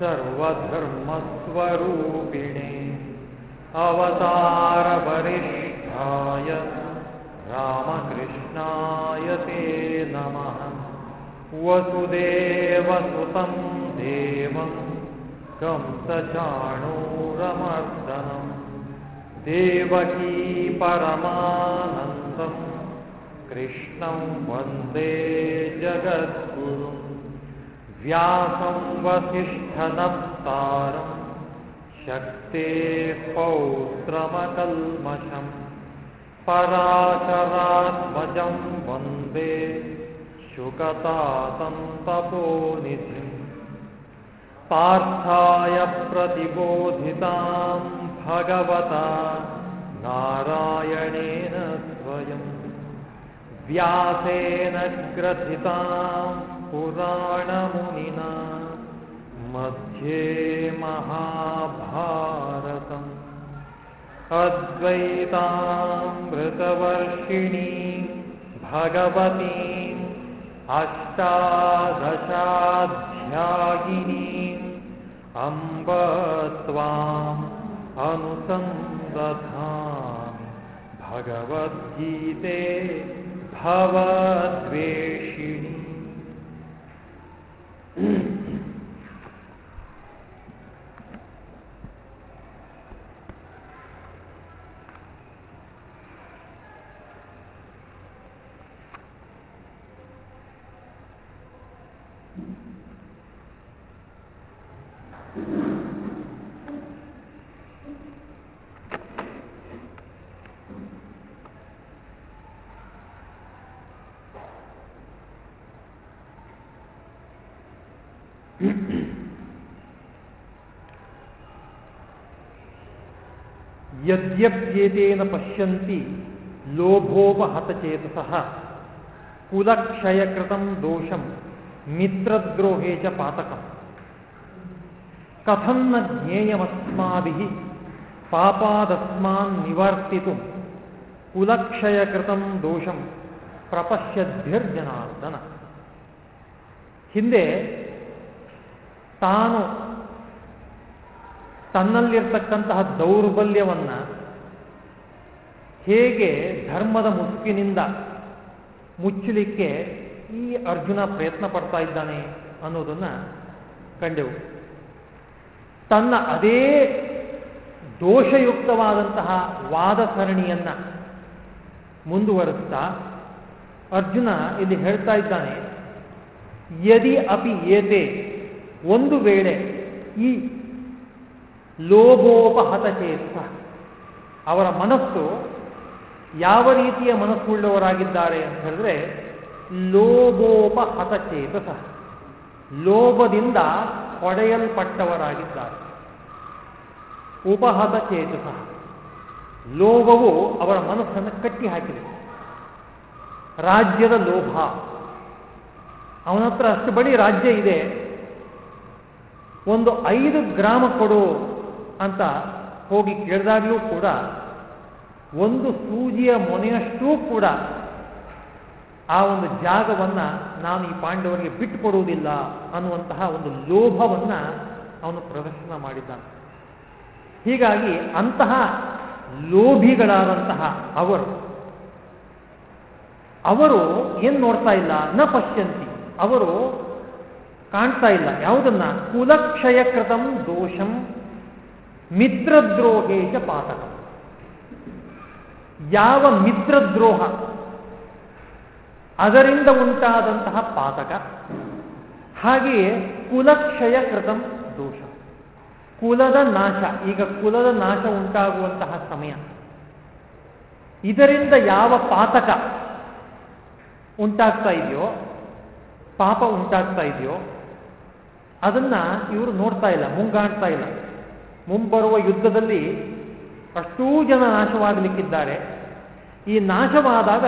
सर्वधर्मस्वरूपिणे अवतारवरिष्ठाय रामकृष्णाय ते नमः। वसुदेवसुतं देवं गं देवकी परमानन्दं कृष्णं वन्दे जगद्गुरुं व्यासं वसिष्ठ वसिष्ठनप्तारं शक्तेः पौत्रमकल्मषं पराशरात्मजं वंदे शुकतातं तपोनिधिम् पार्थाय प्रतिबोधितां भगवता नारायणेन स्वयं। व्यासेन ग्रथितां पुराणमुनिना। मध्ये महाभारतम् अद्वैतामृतवर्षिणी भगवतीम् अष्टादशाध्यायिनीम् अम्ब त्वाम् अनुसन्दधामि भगवद्गीते भवद्वेषिणि ಯದ್ಯಪ್ಯೇತೇನ ಪಶ್ಯಂತಿ ಲೋಭೋಪಹತಚೇತಸ ಕುಲಕ್ಷಯಕೃತಂ ದೋಷಂ, ಮಿತ್ರದ್ರೋಹೇ ಚ ಪಾತಕಂ. ಕಥಂ ನ ಜ್ಞೇಯಮಸ್ಮಾಭಿಃ, ಪಾಪಾದಸ್ಮಾನ್ ನಿವರ್ತಿತು. ಕುಲಕ್ಷಯಕೃತಂ ದೋಷಂ, ಪ್ರಪಶ್ಯದ್ಭಿರ್ಜನಾರ್ದನ. ಹಿಂದೆ ತಾನು ತನ್ನಲ್ಲಿರ್ತಕ್ಕಂತಹ ದೌರ್ಬಲ್ಯವನ್ನ ಹೇಗೆ ಧರ್ಮದ ಮುಸುಕಿನಿಂದ ಮುಚ್ಚಲಿಕ್ಕೆ ಈ ಅರ್ಜುನ ಪ್ರಯತ್ನ ಪಡ್ತಾ ಇದ್ದಾನೆ ಅನ್ನೋದನ್ನ ಕಂಡೆವು. ತನ್ನ ಅದೇ ದೋಷಯುಕ್ತವಾದಂತಹ ವಾದ ಸರಣಿಯನ್ನ ಮುಂದುವರಿಸ್ತಾ ಅರ್ಜುನ ಇಲ್ಲಿ ಹೇಳ್ತಾ ಇದ್ದಾನೆ, ಯದಿ ಅಪಿ ಏತೆ, ಒಂದು ವೇಳೆ ಈ ಲೋಭೋಪಹತಚೇತ ಅವರ ಮನಸ್ಸು ಯಾವ ರೀತಿಯ ಮನಸ್ಸುಳ್ಳವರಾಗಿದ್ದಾರೆ ಅಂತ ಹೇಳಿದ್ರೆ, ಲೋಭೋಪಹತಚೇತಸ. ಲೋಭದಿಂದ ಹೊಡೆಯಲ್ಪಟ್ಟವರಾಗಿದ್ದಾರೆ ಉಪಹತ ಚೇತಸ ಲೋಭವು ಅವರ ಮನಸ್ಸನ್ನು ಕಟ್ಟಿ ಹಾಕಿದೆ ರಾಜ್ಯದ ಲೋಭ. ಅವನ ಹತ್ರ ಅಷ್ಟು ಬಳಿ ರಾಜ್ಯ ಇದೆ. ಒಂದು ಐದು ಗ್ರಾಮ ಕೊಡು ಅಂತ ಹೋಗಿ ಕೇಳಿದಾಗಲೂ ಕೂಡ ಒಂದು ಸೂಜಿಯ ಮೊನೆಯಷ್ಟೂ ಕೂಡ ಆ ಒಂದು ಜಾಗವನ್ನ ನಾನು ಈ ಪಾಂಡವರಿಗೆ ಬಿಟ್ಟು ಕೊಡುವುದಿಲ್ಲ ಅನ್ನುವಂತಹ ಒಂದು ಲೋಭವನ್ನು ಅವನು ಪ್ರದರ್ಶನ ಮಾಡಿದ್ದಾನೆ. ಹೀಗಾಗಿ ಅಂತಹ ಲೋಭಿಗಳಾದಂತಹ ಅವರು ಅವರು ಏನು ನೋಡ್ತಾ ಇಲ್ಲ? ನ ಪಶ್ಯಂತಿ. ಅವರು ಕಾಣ್ತಾ ಇಲ್ಲ. ಯಾವುದನ್ನ? ಕುಲಕ್ಷಯಕೃತಂ ದೋಷಂ ಮಿತ್ರದ್ರೋಹೇಶ ಪಾತಕ. ಯಾವ ಮಿತ್ರದ್ರೋಹ? ಅದರಿಂದ ಉಂಟಾದಂತಹ ಪಾತಕ. ಹಾಗೆಯೇ ಕುಲಕ್ಷಯ ಕೃತಂ ದೋಷ. ಕುಲದ ನಾಶ, ಈಗ ಕುಲದ ನಾಶ ಉಂಟಾಗುವಂತಹ ಸಮಯ. ಇದರಿಂದ ಯಾವ ಪಾತಕ ಉಂಟಾಗ್ತಾ ಇದೆಯೋ, ಪಾಪ ಉಂಟಾಗ್ತಾ ಇದೆಯೋ, ಅದನ್ನ ಇವರು ನೋಡ್ತಾ ಇಲ್ಲ, ಮುಂಗಾಣ್ತಾ ಇಲ್ಲ. ಮುಂಬರುವ ಯುದ್ಧದಲ್ಲಿ ಅಷ್ಟೂ ಜನ ನಾಶವಾಗಲಿಕ್ಕಿದ್ದಾರೆ. ಈ ನಾಶವಾದಾಗ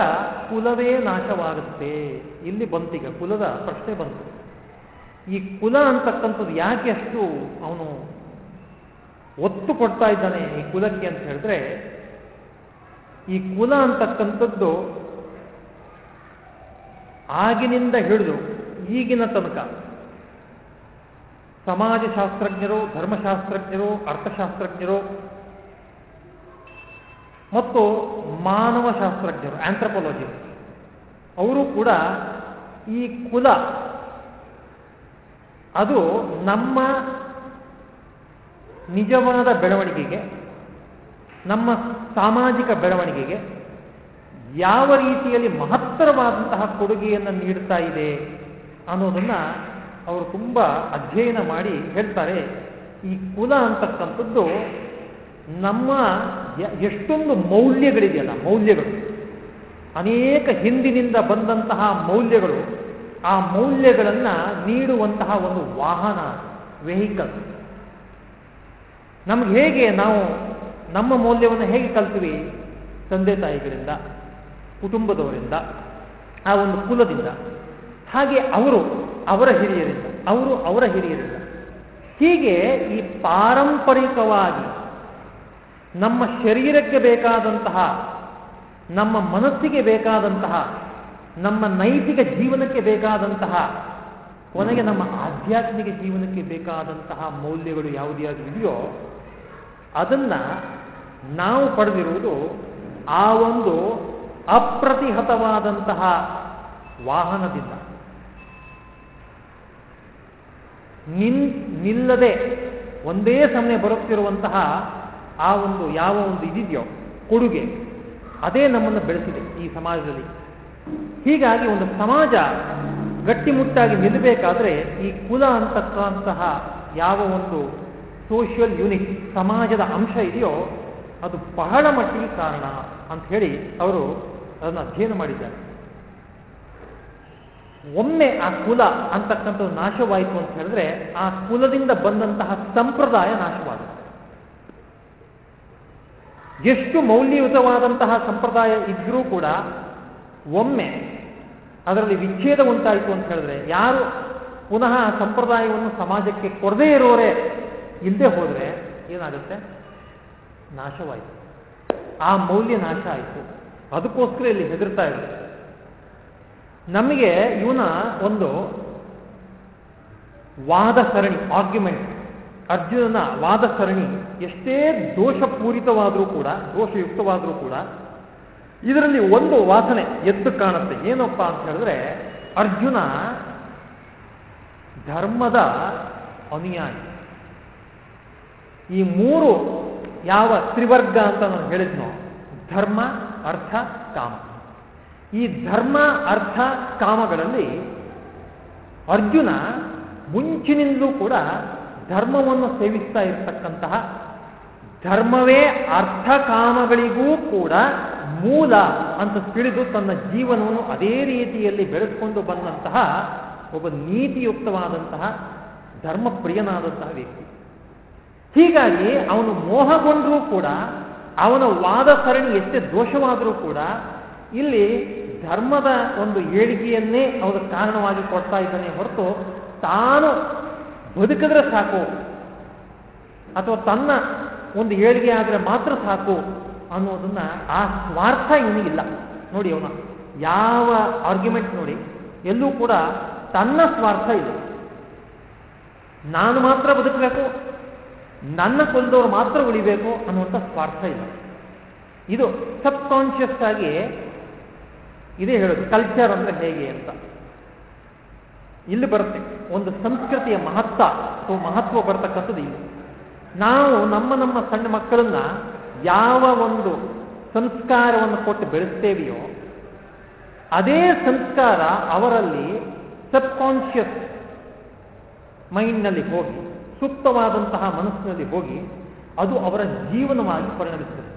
ಕುಲವೇ ನಾಶವಾಗುತ್ತೆ. ಇಲ್ಲಿ ಬಂತೀಗ ಕುಲದ ಪ್ರಶ್ನೆ ಬಂತು. ಈ ಕುಲ ಅಂತಕ್ಕಂಥದ್ದು ಯಾಕೆ ಅಷ್ಟು ಅವನು ಒತ್ತು ಕೊಡ್ತಾ ಇದ್ದಾನೆ ಈ ಕುಲಕ್ಕೆ ಅಂತ ಹೇಳಿದ್ರೆ, ಈ ಕುಲ ಅಂತಕ್ಕಂಥದ್ದು ಆಗಿನಿಂದ ಹಿಡಿದು ಈಗಿನ ತನಕ ಸಮಾಜಶಾಸ್ತ್ರಜ್ಞರು, ಧರ್ಮಶಾಸ್ತ್ರಜ್ಞರು, ಅರ್ಥಶಾಸ್ತ್ರಜ್ಞರು ಮತ್ತು ಮಾನವ ಶಾಸ್ತ್ರಜ್ಞರು ಆಂಥ್ರಪಾಲಜಿ ಅವರು ಕೂಡ ಈ ಕುಲ, ಅದು ನಮ್ಮ ನಿಜವಾದ ಬೆಳವಣಿಗೆಗೆ, ನಮ್ಮ ಸಾಮಾಜಿಕ ಬೆಳವಣಿಗೆಗೆ ಯಾವ ರೀತಿಯಲ್ಲಿ ಮಹತ್ತರವಾದಂತಹ ಕೊಡುಗೆಯನ್ನು ನೀಡ್ತಾ ಇದೆ ಅನ್ನೋದನ್ನು ಅವರು ತುಂಬ ಅಧ್ಯಯನ ಮಾಡಿ ಹೇಳ್ತಾರೆ. ಈ ಕುಲ ಅಂತಕ್ಕಂಥದ್ದು ನಮ್ಮ ಎಷ್ಟೊಂದು ಮೌಲ್ಯಗಳಿದೆಯಲ್ಲ, ಮೌಲ್ಯಗಳು. ಅನೇಕ ಹಿಂದಿನಿಂದ ಬಂದಂತಹ ಮೌಲ್ಯಗಳು, ಆ ಮೌಲ್ಯಗಳನ್ನು ನೀಡುವಂತಹ ಒಂದು ವಾಹನ, ವೆಹಿಕಲ್. ನಮ್ಗೆ ಹೇಗೆ ನಾವು ನಮ್ಮ ಮೌಲ್ಯವನ್ನು ಹೇಗೆ ಕಲ್ತೀವಿ? ತಂದೆ ತಾಯಿಗಳಿಂದ, ಕುಟುಂಬದವರಿಂದ, ಆ ಒಂದು ಕುಲದಿಂದ. ಹಾಗೆ ಅವರು ಅವರ ಹಿರಿಯರಿಂದ, ಅವರು ಅವರ ಹಿರಿಯರಿಂದ. ಹೀಗೆ ಈ ಪಾರಂಪರಿಕವಾಗಿ ನಮ್ಮ ಶರೀರಕ್ಕೆ ಬೇಕಾದಂತಹ, ನಮ್ಮ ಮನಸ್ಸಿಗೆ ಬೇಕಾದಂತಹ, ನಮ್ಮ ನೈತಿಕ ಜೀವನಕ್ಕೆ ಬೇಕಾದಂತಹ, ಕೊನೆಗೆ ನಮ್ಮ ಆಧ್ಯಾತ್ಮಿಕ ಜೀವನಕ್ಕೆ ಬೇಕಾದಂತಹ ಮೌಲ್ಯಗಳು ಯಾವುದೇ ಇದೆಯೋ ಅದನ್ನ ನಾವು ಪಡೆದಿರುವುದು ಆ ಒಂದು ಅಪ್ರತಿಹತವಾದಂತಹ ವಾಹನದಿಂದ. ನಿಲ್ಲದೆ ಒಂದೇ ಸಮಯ ಬರುತ್ತಿರುವಂತಹ ಆ ಒಂದು ಯಾವ ಒಂದು ಇದಿದೆಯೋ, ಕೊಡುಗೆ, ಅದೇ ನಮ್ಮನ್ನು ಬೆಳೆಸಿದೆ ಈ ಸಮಾಜದಲ್ಲಿ. ಹೀಗಾಗಿ ಒಂದು ಸಮಾಜ ಗಟ್ಟಿಮುಟ್ಟಾಗಿ ನಿಲ್ಲಬೇಕಾದ್ರೆ ಈ ಕುಲ ಅಂತಕ್ಕಂತಹ ಯಾವ ಒಂದು ಸೋಷಿಯಲ್ ಯೂನಿಟ್ ಸಮಾಜದ ಅಂಶ ಇದೆಯೋ, ಅದು ಬಹಳ ಮಟ್ಟಿಗೆ ಕಾರಣ ಅಂತ ಹೇಳಿ ಅವರು ಅದನ್ನು ಅಧ್ಯಯನ ಮಾಡಿದ್ದಾರೆ. ಒಮ್ಮೆ ಆ ಕುಲ ಅಂತಕ್ಕಂಥದ್ದು ನಾಶವಾಯಿತು ಅಂತ ಹೇಳಿದ್ರೆ, ಆ ಕುಲದಿಂದ ಬಂದಂತಹ ಸಂಪ್ರದಾಯ ನಾಶವಾಗುತ್ತೆ. ಎಷ್ಟು ಮೌಲ್ಯಯುತವಾದಂತಹ ಸಂಪ್ರದಾಯ ಇದ್ರೂ ಕೂಡ ಒಮ್ಮೆ ಅದರಲ್ಲಿ ವಿಚ್ಛೇದ ಉಂಟಾಯಿತು ಅಂತ ಹೇಳಿದ್ರೆ ಯಾರು ಪುನಃ ಸಂಪ್ರದಾಯವನ್ನು ಸಮಾಜಕ್ಕೆ ಕೊಡದೇ ಇರೋರೇ ಇಲ್ಲದೆ ಹೋದರೆ ಏನಾಗುತ್ತೆ? ನಾಶವಾಯಿತು. ಆ ಮೌಲ್ಯ ನಾಶ ಆಯಿತು. ಅದಕ್ಕೋಸ್ಕರ ಇಲ್ಲಿ ಹೆದರ್ತಾ ಇದೆ ನಮಗೆ ಇವನ ಒಂದು ವಾದ ಸರಣಿ ಆರ್ಗ್ಯುಮೆಂಟ್ ಅರ್ಜುನನ ವಾದ ಸರಣಿ ಎಷ್ಟೇ ದೋಷಪೂರಿತವಾದರೂ ಕೂಡ, ದೋಷಯುಕ್ತವಾದರೂ ಕೂಡ, ಇದರಲ್ಲಿ ಒಂದು ವಾಸನೆ ಎದ್ದು ಕಾಣುತ್ತೆ. ಏನಪ್ಪ ಅಂತ ಹೇಳಿದ್ರೆ, ಅರ್ಜುನ ಧರ್ಮದ ಅನುಯಾಯಿ. ಈ ಮೂರು ಯಾವ ತ್ರಿವರ್ಗ ಅಂತ ನಾನು ಹೇಳಿದ್ನೋ, ಧರ್ಮ, ಅರ್ಥ, ಕಾಮ. ಈ ಧರ್ಮ, ಅರ್ಥ, ಕಾಮಗಳಲ್ಲಿ ಅರ್ಜುನ ಮುಂಚಿನಿಂದಲೂ ಕೂಡ ಧರ್ಮವನ್ನು ಸೇವಿಸ್ತಾ ಇರತಕ್ಕಂತಹ ಧರ್ಮವೇ ಅರ್ಥ ಕಾಮಗಳಿಗೂ ಕೂಡ ಮೂಲ ಅಂತ ತಿಳಿದು ತನ್ನ ಜೀವನವನ್ನು ಅದೇ ರೀತಿಯಲ್ಲಿ ಬೆಳೆಸ್ಕೊಂಡು ಬಂದಂತಹ ಒಬ್ಬ ನೀತಿಯುಕ್ತವಾದಂತಹ ಧರ್ಮಪ್ರಿಯನಾದಂತಹ ವ್ಯಕ್ತಿ. ಹೀಗಾಗಿ ಅವನು ಮೋಹಗೊಂಡರೂ ಕೂಡ, ಅವನ ವಾದ ಸರಣಿ ಎಷ್ಟೇ ದೋಷವಾದರೂ ಕೂಡ ಇಲ್ಲಿ ಧರ್ಮದ ಒಂದು ಏಳಿಗೆಯನ್ನೇ ಅವನ ಕಾರಣವಾಗಿ ಕೊಡ್ತಾ ಇದ್ದಾನೆ ಹೊರತು ತಾನು ಬದುಕಿದ್ರೆ ಸಾಕು, ಅಥವಾ ತನ್ನ ಒಂದು ಏಳಿಗೆ ಆದರೆ ಮಾತ್ರ ಸಾಕು ಅನ್ನೋದನ್ನ ಆ ಸ್ವಾರ್ಥ ಇವನಿಗಿಲ್ಲ ನೋಡಿ ಅವನ, ಯಾವ ಆರ್ಗ್ಯುಮೆಂಟ್ ನೋಡಿ, ಎಲ್ಲೂ ಕೂಡ ತನ್ನ ಸ್ವಾರ್ಥ ಇಲ್ಲ. ನಾನು ಮಾತ್ರ ಬದುಕಬೇಕು, ನನ್ನ ಕೊಲ್ದವ್ರು ಮಾತ್ರ ಉಳಿಬೇಕು ಅನ್ನುವಂಥ ಸ್ವಾರ್ಥ ಇಲ್ಲ. ಇದು ಸಬ್ ಕಾನ್ಷಿಯಸ್ ಆಗಿ ಇದೇ ಹೇಳೋದು ಕಲ್ಚರ್ ಅಂದ್ರೆ ಹೇಗೆ ಅಂತ. ಇಲ್ಲಿ ಬರುತ್ತೆ, ಒಂದು ಸಂಸ್ಕೃತಿಯ ಮಹತ್ವ ಮಹತ್ವ ಬರ್ತಕ್ಕಂಥದ್ದು ಇಲ್ಲಿ ನಾವು ನಮ್ಮ ನಮ್ಮ ಸಣ್ಣ ಮಕ್ಕಳನ್ನ ಯಾವ ಒಂದು ಸಂಸ್ಕಾರವನ್ನು ಕೊಟ್ಟು ಬೆಳೆಸ್ತೇವೆಯೋ, ಅದೇ ಸಂಸ್ಕಾರ ಅವರಲ್ಲಿ ಸಬ್ ಕಾನ್ಷಿಯಸ್ ಮೈಂಡ್ನಲ್ಲಿ ಹೋಗಿ, ಸೂಕ್ತವಾದಂತಹ ಮನಸ್ಸಿನಲ್ಲಿ ಹೋಗಿ, ಅದು ಅವರ ಜೀವನವಾಗಿ ಪರಿಣಮಿಸುತ್ತದೆ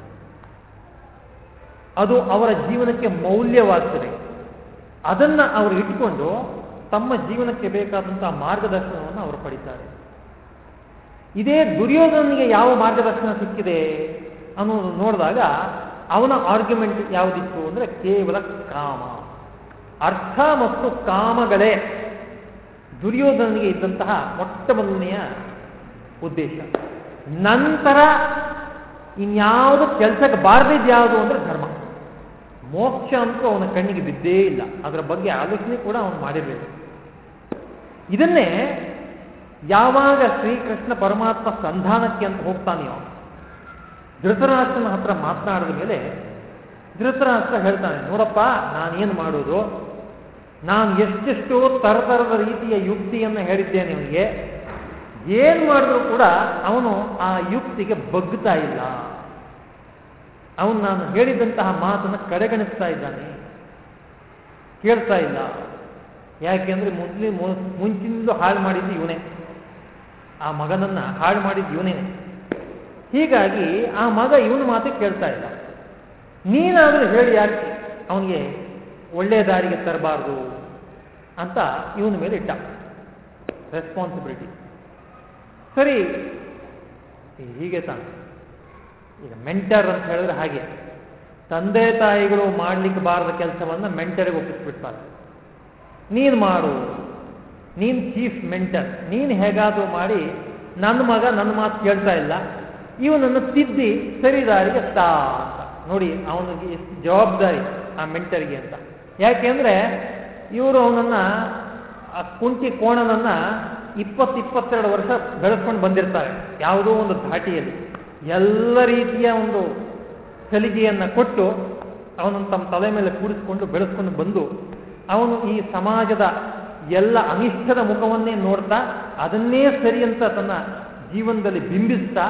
ಅದು ಅವರ ಜೀವನಕ್ಕೆ ಮೌಲ್ಯವಾಗ್ತದೆ. ಅದನ್ನು ಅವರು ಇಟ್ಕೊಂಡು ತಮ್ಮ ಜೀವನಕ್ಕೆ ಬೇಕಾದಂತಹ ಮಾರ್ಗದರ್ಶನವನ್ನು ಅವರು ಪಡಿತಾರೆ. ಇದೇ ದುರ್ಯೋಧನಿಗೆ ಯಾವ ಮಾರ್ಗದರ್ಶನ ಸಿಕ್ಕಿದೆ ಅನ್ನೋದು ನೋಡಿದಾಗ ಅವನ ಆರ್ಗ್ಯುಮೆಂಟ್ ಯಾವುದಿತ್ತು ಅಂದ್ರೆ ಕೇವಲ ಕಾಮ. ಅರ್ಥ ಮತ್ತು ಕಾಮಗಳೇ ದುರ್ಯೋಧನಿಗೆ ಇದ್ದಂತಹ ಮೊಟ್ಟ ಮೊದಲನೆಯ ಉದ್ದೇಶ. ನಂತರ ಇನ್ಯಾವುದು ಕೆಲಸಕ್ಕೆ ಬಾರದಿದ್ದು ಯಾವುದು ಅಂದ್ರೆ ಧರ್ಮ. ಮೋಕ್ಷ ಅಂತೂ ಅವನ ಕಣ್ಣಿಗೆ ಬಿದ್ದೇ ಇಲ್ಲ. ಅದರ ಬಗ್ಗೆ ಆಲೋಚನೆ ಕೂಡ ಅವನು ಮಾಡಿರಬೇಕು. ಇದನ್ನೇ ಯಾವಾಗ ಶ್ರೀಕೃಷ್ಣ ಪರಮಾತ್ಮ ಸಂಧಾನಕ್ಕೆ ಅಂತ ಹೋಗ್ತಾನೆಯೋ ಧೃತರಾಷ್ಟ್ರನ ಹತ್ರ ಮಾತನಾಡಿದ ಮೇಲೆ ಧೃತರಾಷ್ಟ್ರ ಹೇಳ್ತಾನೆ, ನೋಡಪ್ಪ, ನಾನೇನು ಮಾಡೋದು? ನಾನು ಎಷ್ಟೆಷ್ಟೋ ತರತರದ ರೀತಿಯ ಯುಕ್ತಿಯನ್ನು ಹೇಳಿದ್ದೇನೆ ಅವನಿಗೆ. ಏನು ಮಾಡಿದ್ರೂ ಕೂಡ ಅವನು ಆ ಯುಕ್ತಿಗೆ ಬಗ್ಗುತ್ತಾ ಇಲ್ಲ. ಅವನು ನಾನು ಹೇಳಿದಂತಹ ಮಾತನ್ನು ಕಡೆಗಣಿಸ್ತಾ ಇದ್ದಾನೆ. ಕೇಳ್ತಾ ಇಲ್ಲ. ಯಾಕೆಂದ್ರೆ ಮೊದಲೇ ಮುಂಚಿನಿಂದ ಹಾಳು ಮಾಡಿದ್ದು ಇವನೇ. ಆ ಮಗನನ್ನ ಹಾಳು ಮಾಡಿದ್ದು ಇವನೇನೆ ಹೀಗಾಗಿ ಆ ಮಗ ಇವನ ಮಾತು ಕೇಳ್ತಾ ಇಲ್ಲ. ನೀನಾದರೂ ಹೇಳಿ ಯಾಕೆ ಅವನಿಗೆ ಒಳ್ಳೆಯ ದಾರಿಗೆ ತರಬಾರ್ದು ಅಂತ ಇವನ ಮೇಲೆ ಇಟ್ಟ. ರೆಸ್ಪಾನ್ಸಿಬಿಲಿಟಿ ಸರಿ ಹೀಗೆ ತಾನೆ. ಈಗ ಮೆಂಟರ್ ಅಂತ ಹೇಳಿದ್ರೆ ಹಾಗೆ. ತಂದೆ ತಾಯಿಗಳು ಮಾಡ್ಲಿಕ್ಕೆ ಬಾರದ ಕೆಲಸವನ್ನು ಮೆಂಟರಿಗೆ ಒಪ್ಪಿಸ್ಬಿಡ್ತಾರೆ ನೀನು ಮಾಡು. ನೀನು ಚೀಫ್ ಮೆಂಟರ್ ನೀನು ಹೇಗಾದರೂ ಮಾಡಿ ನನ್ನ ಮಗ ನನ್ನ ಮಾತು ಕೇಳ್ತಾ ಇಲ್ಲ, ಇವನನ್ನು ತಿದ್ದಿ ಸರಿದಾರಿಗೆ ತಾ ಅಂತ. ನೋಡಿ, ಅವನಿಗೆ ಎಷ್ಟು ಜವಾಬ್ದಾರಿ ಆ ಮೆಂಟರ್ಗೆ ಅಂತ. ಯಾಕೆಂದ್ರೆ ಇವರು ಅವನನ್ನ, ಆ ಕುಂಟಿ ಕೋಣನನ್ನ ಇಪ್ಪತ್ತು ಇಪ್ಪತ್ತೆರಡು ವರ್ಷ ಬೆಳೆಸ್ಕೊಂಡು ಬಂದಿರ್ತಾರೆ, ಯಾವುದೋ ಒಂದು ಘಾಟಿಯಲ್ಲಿ. ಎಲ್ಲ ರೀತಿಯ ಒಂದು ಸಲಿಗೆಯನ್ನು ಕೊಟ್ಟು ಅವನನ್ನು ತಮ್ಮ ತಲೆ ಮೇಲೆ ಕೂಡಿಸ್ಕೊಂಡು ಬೆಳೆಸ್ಕೊಂಡು ಬಂದು, ಅವನು ಈ ಸಮಾಜದ ಎಲ್ಲ ಅನಿಷ್ಟದ ಮುಖವನ್ನೇ ನೋಡ್ತಾ ಅದನ್ನೇ ಸರಿ ಅಂತ ತನ್ನ ಜೀವನದಲ್ಲಿ ಬಿಂಬಿಸ್ತಾ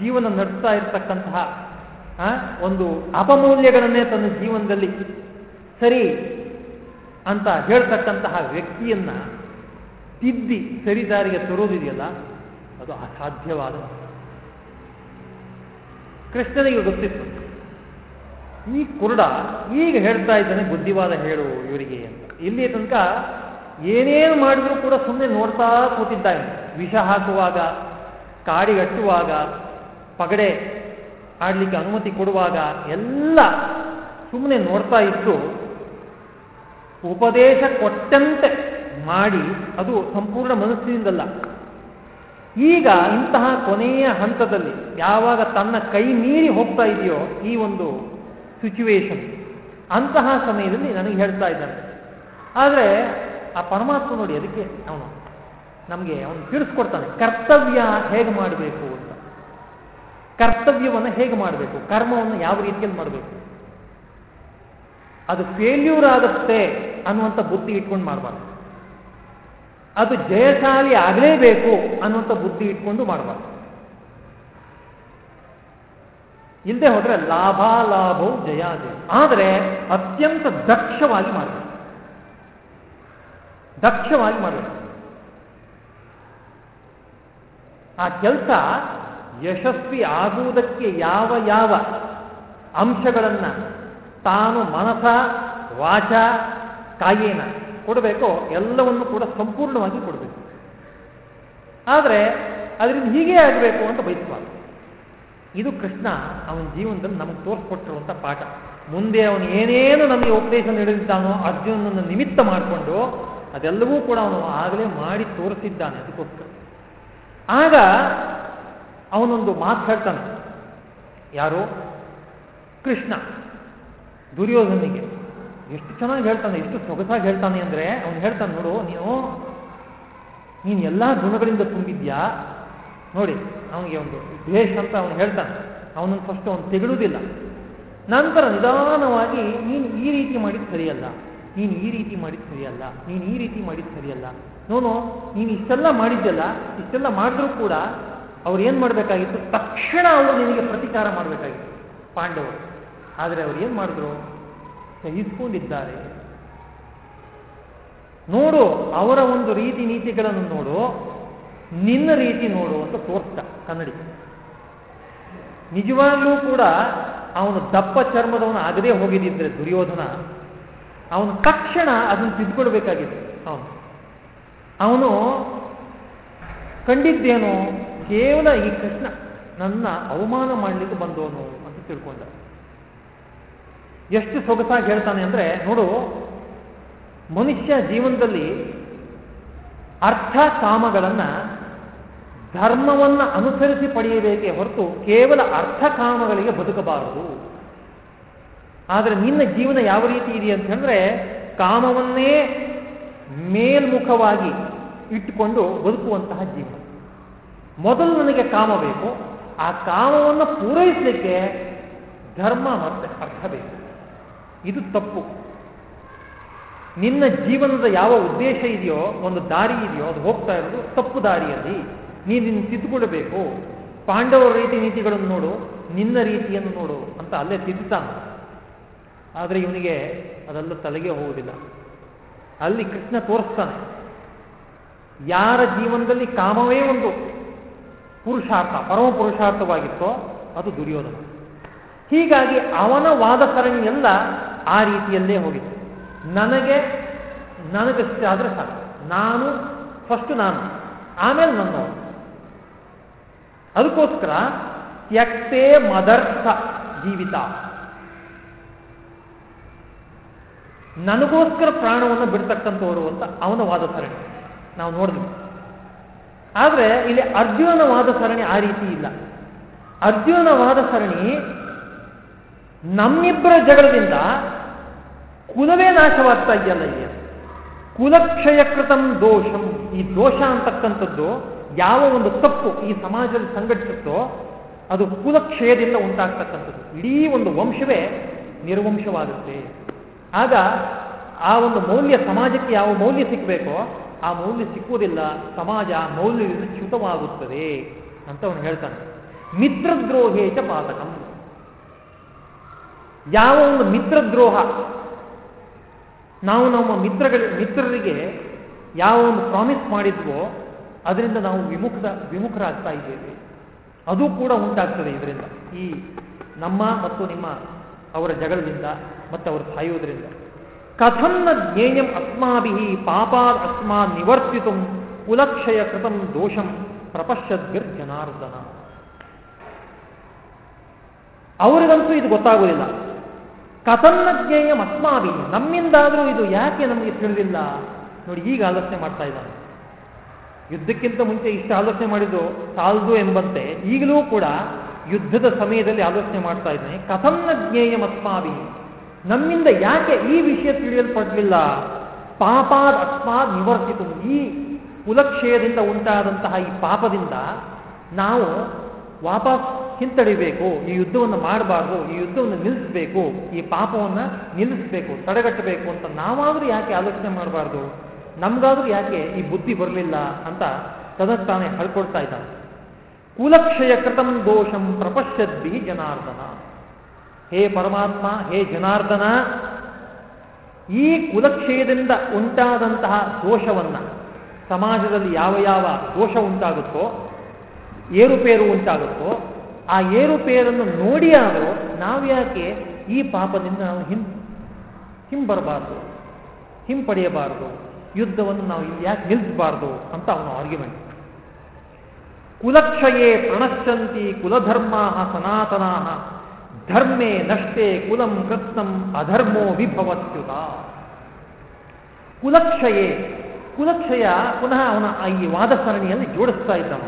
ಜೀವನ ನಡೆಸ್ತಾ ಇರತಕ್ಕಂತಹ ಒಂದು ಅಪಮೌಲ್ಯಗಳನ್ನೇ ತನ್ನ ಜೀವನದಲ್ಲಿ ಸರಿ ಅಂತ ಹೇಳ್ತಕ್ಕಂತಹ ವ್ಯಕ್ತಿಯನ್ನ ತಿದ್ದಿ ಸರಿದಾರಿಗೆ ತರೋದಿದೆಯಲ್ಲ, ಅದು ಅಸಾಧ್ಯವಾದ ಕೃಷ್ಣನಿಗೆ ಗೊತ್ತಿತ್ತು, ಈ ಕುರುಡ ಈಗ ಹೇಳ್ತಾ ಇದ್ದಾನೆ ಬುದ್ಧಿವಾದ ಹೇಳು ಇವರಿಗೆ ಅಂತ. ಇಲ್ಲಿ ತನಕ ಏನೇನು ಮಾಡಿದ್ರು ಕೂಡ ಸುಮ್ಮನೆ ನೋಡ್ತಾ ಕೂತಿದ್ದ ವಿಷ ಹಾಕುವಾಗ ಕಾಡಿಗಟ್ಟುವಾಗ ಪಗಡೆ ಆಡಲಿಕ್ಕೆ ಅನುಮತಿ ಕೊಡುವಾಗ ಎಲ್ಲ ಸುಮ್ಮನೆ ನೋಡ್ತಾ ಇತ್ತು. ಉಪದೇಶ ಕೊಟ್ಟಂತೆ ಮಾಡಿ ಅದು ಸಂಪೂರ್ಣ ಮನಸ್ಸಿನಿಂದಲ್ಲ. ಈಗ ಇಂತಹ ಕೊನೆಯ ಹಂತದಲ್ಲಿ ಯಾವಾಗ ತನ್ನ ಕೈ ಮೀರಿ ಹೋಗ್ತಾ ಇದೆಯೋ ಈ ಒಂದು ಸಿಚುವೇಶನ್ ಅಂತಹ ಸಮಯದಲ್ಲಿ ನನಗೆ ಹೇಳ್ತಾ ಇದ್ದಾರೆ ಆದರೆ ಆ ಪರಮಾತ್ಮ ನೋಡಿ ಅದಕ್ಕೆ ಅವನು ನಮಗೆ ಅವನು ತಿಳಿಸ್ಕೊಡ್ತಾನೆ, ಕರ್ತವ್ಯ ಹೇಗೆ ಮಾಡಬೇಕು ಅಂತ. ಕರ್ತವ್ಯವನ್ನು ಹೇಗೆ ಮಾಡಬೇಕು? ಕರ್ಮವನ್ನು ಯಾವ ರೀತಿಯಲ್ಲಿ ಮಾಡಬೇಕು? ಅದು ಫೇಲ್ಯೂರ್ ಆಗುತ್ತೆ ಅನ್ನುವಂಥ ಬುದ್ಧಿ ಇಟ್ಕೊಂಡು ಮಾಡಬಾರ್ದು. ಅದು ಜಯಶಾಲಿ ಆಗಲೇಬೇಕು ಅನ್ನುವಂಥ ಬುದ್ಧಿ ಇಟ್ಕೊಂಡು ಮಾಡಬಾರ್ದು. ಇಲ್ಲದೆ ಹೋದ್ರೆ ಲಾಭ ಲಾಭವು ಜಯ ಜಯ. ಆದರೆ ಅತ್ಯಂತ ದಕ್ಷವಾಗಿ ಮಾಡಬೇಕು. ದಕ್ಷವಾಗಿ ಮಾಡಬೇಕು. ಆ ಕೆಲಸ ಯಶಸ್ವಿ ಆಗುವುದಕ್ಕೆ ಯಾವ ಯಾವ ಅಂಶಗಳನ್ನು ತಾನು ಮನಸ, ವಾಚ, ಕಾಯೇನ ಕೊಡಬೇಕೋ ಎಲ್ಲವನ್ನು ಕೂಡ ಸಂಪೂರ್ಣವಾಗಿ ಕೊಡಬೇಕು. ಆದರೆ ಅದರಿಂದ ಹೀಗೆ ಆಗಬೇಕು ಅಂತ ಬಯಸುವ. ಇದು ಕೃಷ್ಣ ಅವನ ಜೀವನದಲ್ಲಿ ನಮಗೆ ತೋರಿಸ್ಕೊಟ್ಟಿರುವಂಥ ಪಾಠ. ಮುಂದೆ ಅವನು ಏನೇನು ನಮಗೆ ಉಪದೇಶ ನೀಡಿದ್ದಾನೋ ಅರ್ಜುನನ್ನು ನಿಮಿತ್ತ ಮಾಡಿಕೊಂಡು ಅದೆಲ್ಲವೂ ಕೂಡ ಅವನು ಆಗಲೇ ಮಾಡಿ ತೋರಿಸಿದ್ದಾನೆ ಅದಕ್ಕೋಸ್ಕರ. ಆಗ ಅವನೊಂದು ಮಾತು ಹೇಳ್ತಾನೆ. ಯಾರು? ಕೃಷ್ಣ. ದುರ್ಯೋಧನಿಗೆ. ಎಷ್ಟು ಚೆನ್ನಾಗಿ ಹೇಳ್ತಾನೆ, ಎಷ್ಟು ಸೊಗಸಾಗಿ ಹೇಳ್ತಾನೆ ಅಂದರೆ ಅವನು ಹೇಳ್ತಾನೆ ನೋಡು, ನೀನು ನೀನು ಎಲ್ಲ ಗುಣಗಳಿಂದ ತುಂಬಿದ್ಯಾ? ನೋಡಿ, ಅವನಿಗೆ ಒಂದು ದ್ವೇಷ ಅಂತ ಅವನು ಹೇಳ್ತಾನೆ. ಅವನನ್ನು ಫಸ್ಟ್ ಅವನು ತೆಗಳುವುದಿಲ್ಲ ನಂತರ ನಿಧಾನವಾಗಿ, ನೀನು ಈ ರೀತಿ ಮಾಡಿದ್ದು ಸರಿಯಲ್ಲ. ನೀನು ಈ ರೀತಿ ಮಾಡಿದ ಸರಿಯಲ್ಲ, ನೀನು ಈ ರೀತಿ ಮಾಡಿದ ಸರಿಯಲ್ಲ. ನೋನು ನೀನು ಇಷ್ಟೆಲ್ಲ ಮಾಡಿದ್ದಲ್ಲ ಇಷ್ಟೆಲ್ಲ ಮಾಡಿದ್ರೂ ಕೂಡ ಅವ್ರು ಏನು ಮಾಡಬೇಕಾಗಿತ್ತು? ತಕ್ಷಣ ಅವರು ನಿನಗೆ ಪ್ರತಿಕಾರ ಮಾಡಬೇಕಾಗಿತ್ತು, ಪಾಂಡವರು. ಆದರೆ ಅವ್ರು ಏನು ಮಾಡಿದ್ರು? ಸಹಿಸ್ಕೊಂಡಿದ್ದಾರೆ. ನೋಡು, ಅವರ ಒಂದು ರೀತಿ ನೀತಿಗಳನ್ನು ನೋಡು, ನಿನ್ನ ರೀತಿ ನೋಡು ಅಂತ ತೋರ್ತ ಕನ್ನಡಿ. ನಿಜವಾಗ್ಲೂ ಕೂಡ ಅವನು ದಪ್ಪ ಚರ್ಮದವನು ಆಗದೇ ಹೋಗಿದ್ದಿದ್ರೆ ದುರ್ಯೋಧನ ಅವನು ತಕ್ಷಣ ಅದನ್ನು ತಿದ್ಕೊಳ್ಬೇಕಾಗಿತ್ತು ಅವನು ಅವನು ಕಂಡಿದ್ದೇನೋ? ಕೇವಲ ಈ ಕೃಷ್ಣ ನನ್ನ ಅವಮಾನ ಮಾಡಲಿಕ್ಕೆ ಬಂದವನು ಅಂತ ತಿಳ್ಕೊಂಡ. ಎಷ್ಟು ಸೊಗಸಾಗಿ ಹೇಳ್ತಾನೆ ಅಂದ್ರೆ ನೋಡು ಮನುಷ್ಯ ಜೀವನದಲ್ಲಿ ಅರ್ಥ ಕಾಮಗಳನ್ನು ಧರ್ಮವನ್ನ ಅನುಸರಿಸಿ ಪಡೆಯಬೇಕೇ ಹೊರತು ಕೇವಲ ಅರ್ಥ ಕಾಮಗಳಿಗೆ ಬದುಕಬಾರದು. ಆದರೆ ನಿನ್ನ ಜೀವನ ಯಾವ ರೀತಿ ಇದೆ ಅಂತಂದರೆ ಕಾಮವನ್ನೇ ಮೇಲ್ಮುಖವಾಗಿ ಇಟ್ಟುಕೊಂಡು ಬದುಕುವಂತಹ ಜೀವನ. ಮೊದಲು ನನಗೆ ಕಾಮ ಬೇಕು, ಆ ಕಾಮವನ್ನು ಪೂರೈಸಲಿಕ್ಕೆ ಧರ್ಮ ಮತ್ತೆ ಅರ್ಥ ಬೇಕು. ಇದು ತಪ್ಪು. ನಿನ್ನ ಜೀವನದ ಯಾವ ಉದ್ದೇಶ ಇದೆಯೋ, ಒಂದು ದಾರಿ ಇದೆಯೋ, ಅದು ಹೋಗ್ತಾ ಇರೋದು ತಪ್ಪು ದಾರಿಯಲ್ಲಿ. ನೀನು ತಿದ್ದುಕೊಳ್ಬೇಕು ಪಾಂಡವರ ರೀತಿ ನೀತಿಗಳನ್ನು ನೋಡು, ನಿನ್ನ ರೀತಿಯನ್ನು ನೋಡು ಅಂತ ಅಲ್ಲೇ ತಿದ್ದುತ್ತಾನೆ. ಆದರೆ ಇವನಿಗೆ ಅದೆಲ್ಲ ತಲೆಗೆ ಹೋಗುವುದಿಲ್ಲ. ಅಲ್ಲಿ ಕೃಷ್ಣ ತೋರಿಸ್ತಾನೆ, ಯಾರ ಜೀವನದಲ್ಲಿ ಕಾಮವೇ ಒಂದು ಪುರುಷಾರ್ಥ, ಪರಮ ಪುರುಷಾರ್ಥವಾಗಿತ್ತೋ ಅದು ದುರ್ಯೋಧನ. ಹೀಗಾಗಿ ಅವನ ವಾದ ಸರಣಿಯೆಲ್ಲ ಆ ರೀತಿಯಲ್ಲೇ ಹೋಗಿತ್ತು. ನನಗೆ, ನನಗಷ್ಟೇ ಆದರೆ ಸಾಕು. ನಾನು ಫಸ್ಟ್ ನಾನು, ಆಮೇಲೆ ನನ್ನವರು. ಅದಕ್ಕೋಸ್ಕರ ತ್ಯಕ್ತೇ ಮದರ್ಥ ಜೀವಿತ. ನನಗೋಸ್ಕರ ಪ್ರಾಣವನ್ನು ಬಿಡ್ತಕ್ಕಂಥವರು ಅಂತ ಅವನ ವಾದ ಸರಣಿ. ನಾವು ನೋಡಿದ್ವಿ. ಆದರೆ ಇಲ್ಲಿ ಅರ್ಜುನನ ವಾದ ಸರಣಿ ಆ ರೀತಿ ಇಲ್ಲ. ಅರ್ಜುನನ ವಾದ ಸರಣಿ ನಮ್ಮಿಬ್ಬರ ಜಗಳದಿಂದ ಕುಲವೇ ನಾಶವಾಗ್ತಾ ಇದೆಯಲ್ಲ ಈಗ ಕುಲಕ್ಷಯಕೃತಂ ದೋಷಂ. ಈ ದೋಷ ಅಂತಕ್ಕಂಥದ್ದು ಯಾವ ಒಂದು ತಪ್ಪು ಈ ಸಮಾಜದಲ್ಲಿ ಸಂಘಟಿಸುತ್ತೋ ಅದು ಕುಲಕ್ಷಯದಿಂದ ಉಂಟಾಗ್ತಕ್ಕಂಥದ್ದು. ಇಡೀ ಒಂದು ವಂಶವೇ ನಿರ್ವಂಶವಾಗುತ್ತೆ. ಆಗ ಆ ಒಂದು ಮೌಲ್ಯ ಸಮಾಜಕ್ಕೆ ಯಾವ ಮೌಲ್ಯ ಸಿಕ್ಕಬೇಕೋ ಆ ಮೌಲ್ಯ ಸಿಕ್ಕುವುದಿಲ್ಲ. ಸಮಾಜ ಮೌಲ್ಯದಿಂದ ಚ್ಯುತವಾಗುತ್ತದೆ ಅಂತ ಅವನು ಹೇಳ್ತಾನೆ. ಮಿತ್ರದ್ರೋಹೇಚ ಪಾತಕಂ. ಯಾವ ಒಂದು ಮಿತ್ರದ್ರೋಹ, ನಾವು ನಮ್ಮ ಮಿತ್ರಗಳ, ಮಿತ್ರರಿಗೆ ಯಾವ ಒಂದು ಪ್ರಾಮಿಸ್ ಮಾಡಿದ್ವೋ ಅದರಿಂದ ನಾವು ವಿಮುಖ ವಿಮುಖರಾಗ್ತಾ ಇದ್ದೇವೆ. ಅದು ಕೂಡ ಉಂಟಾಗ್ತದೆ ಇದರಿಂದ. ಈ ನಮ್ಮ ಮತ್ತು ನಿಮ್ಮ ಅವರ ಜಗಳದಿಂದ ಮತ್ತು ಅವರು ಸಾಯುವುದರಿಂದ ಕಥನ್ನ ಜ್ಞೇಯಂ ಅಸ್ಮಾಭಿ ಪಾಪಾದ್ ಅಸ್ಮಾ ನಿವರ್ತಿತು ಕುಲಕ್ಷಯ ಕೃತಂ ದೋಷಂ ಪ್ರಪಶ್ಯದ್ಗಿರ್ ಜನಾರ್ದನ ಅವರಿಗಂತೂ ಇದು ಗೊತ್ತಾಗುವುದಿಲ್ಲ ಕಥನ್ನ ಜ್ಞೇಯಂ ಅಸ್ಮಾಭಿ ನಮ್ಮಿಂದಾದರೂ ಇದು ಯಾಕೆ ನಮಗೆ ತಿಳಿದಿಲ್ಲ? ನೋಡಿ, ಈಗ ಆಲೋಚನೆ ಮಾಡ್ತಾ ಇದ್ದಾನೆ. ಯುದ್ಧಕ್ಕಿಂತ ಮುಂಚೆ ಇಷ್ಟು ಆಲೋಚನೆ ಮಾಡಿದ್ದು ಸಾಲದು ಎಂಬಂತೆ, ಈಗಲೂ ಕೂಡ ಯುದ್ಧದ ಸಮಯದಲ್ಲಿ ಆಲೋಚನೆ ಮಾಡ್ತಾ ಇದ್ದೇನೆ. ಕಥನ್ನ ಜ್ಞೇಯಂ ಅಸ್ಮಾಭಿ ನಮ್ಮಿಂದ ಯಾಕೆ ಈ ವಿಷಯ ತಿಳಿಯಲ್ಪಡಲಿಲ್ಲ? ಪಾಪಾದ ಅಸ್ಮಾದ್ ನಿವರ್ತಿತು. ಈ ಕುಲಕ್ಷಯದಿಂದ ಉಂಟಾದಂತಹ ಈ ಪಾಪದಿಂದ ನಾವು ವಾಪಸ್ ಹಿಂತಡಿಬೇಕು. ಈ ಯುದ್ಧವನ್ನು ಮಾಡಬಾರ್ದು. ಈ ಯುದ್ಧವನ್ನು ನಿಲ್ಲಿಸಬೇಕು. ಈ ಪಾಪವನ್ನು ನಿಲ್ಲಿಸಬೇಕು, ತಡೆಗಟ್ಟಬೇಕು ಅಂತ ನಾವಾದರೂ ಯಾಕೆ ಆಲೋಚನೆ ಮಾಡಬಾರ್ದು? ನಮಗಾದರೂ ಯಾಕೆ ಈ ಬುದ್ಧಿ ಬರಲಿಲ್ಲ ಅಂತ ತದತ್ತಾನೆ ಹಳ್ಕೊಳ್ತಾ ಇದ್ದಾನೆ. ಕುಲಕ್ಷಯ ಕೃತಂ ದೋಷಂ ಪ್ರಪಶ್ಯದ್ಭಿ ಜನಾರ್ದನ. ಹೇ ಪರಮಾತ್ಮ, ಹೇ ಜನಾರ್ದನ, ಈ ಕುಲಕ್ಷಯದಿಂದ ಉಂಟಾದಂತಹ ದೋಷವನ್ನು ಸಮಾಜದಲ್ಲಿ ಯಾವ ಯಾವ ದೋಷ ಉಂಟಾಗುತ್ತೋ, ಏರುಪೇರು ಉಂಟಾಗುತ್ತೋ, ಆ ಏರುಪೇರನ್ನು ನೋಡಿಯಾದರೂ ನಾವು ಯಾಕೆ ಈ ಪಾಪದಿಂದ ನಾವು ಹಿಂ ಹಿಂಬರಬಾರ್ದು, ಹಿಂಪಡೆಯಬಾರದು, ಯುದ್ಧವನ್ನು ನಾವು ಯಾಕೆ ನಿಲ್ಲಿಸಬಾರ್ದು ಅಂತ ಅವನ ಆರ್ಗ್ಯುಮೆಂಟ್ ಕುಲಕ್ಷಯೇ ಪ್ರಣಶ್ಚಂತಿ ಕುಲಧರ್ಮಾ ಸನಾತನಾ ಧರ್ಮೇ ನಷ್ಟೇ ಕುಲಂ ಕೃತ್ನಂ ಅಧರ್ಮೋ ವಿಭವತ್ಯುತ. ಕುಲಕ್ಷಯೇ, ಕುಲಕ್ಷಯ ಪುನಃ ಅವನ ಈ ವಾದ ಸರಣಿಯಲ್ಲಿ ಜೋಡಿಸ್ತಾ ಇದ್ದಾನ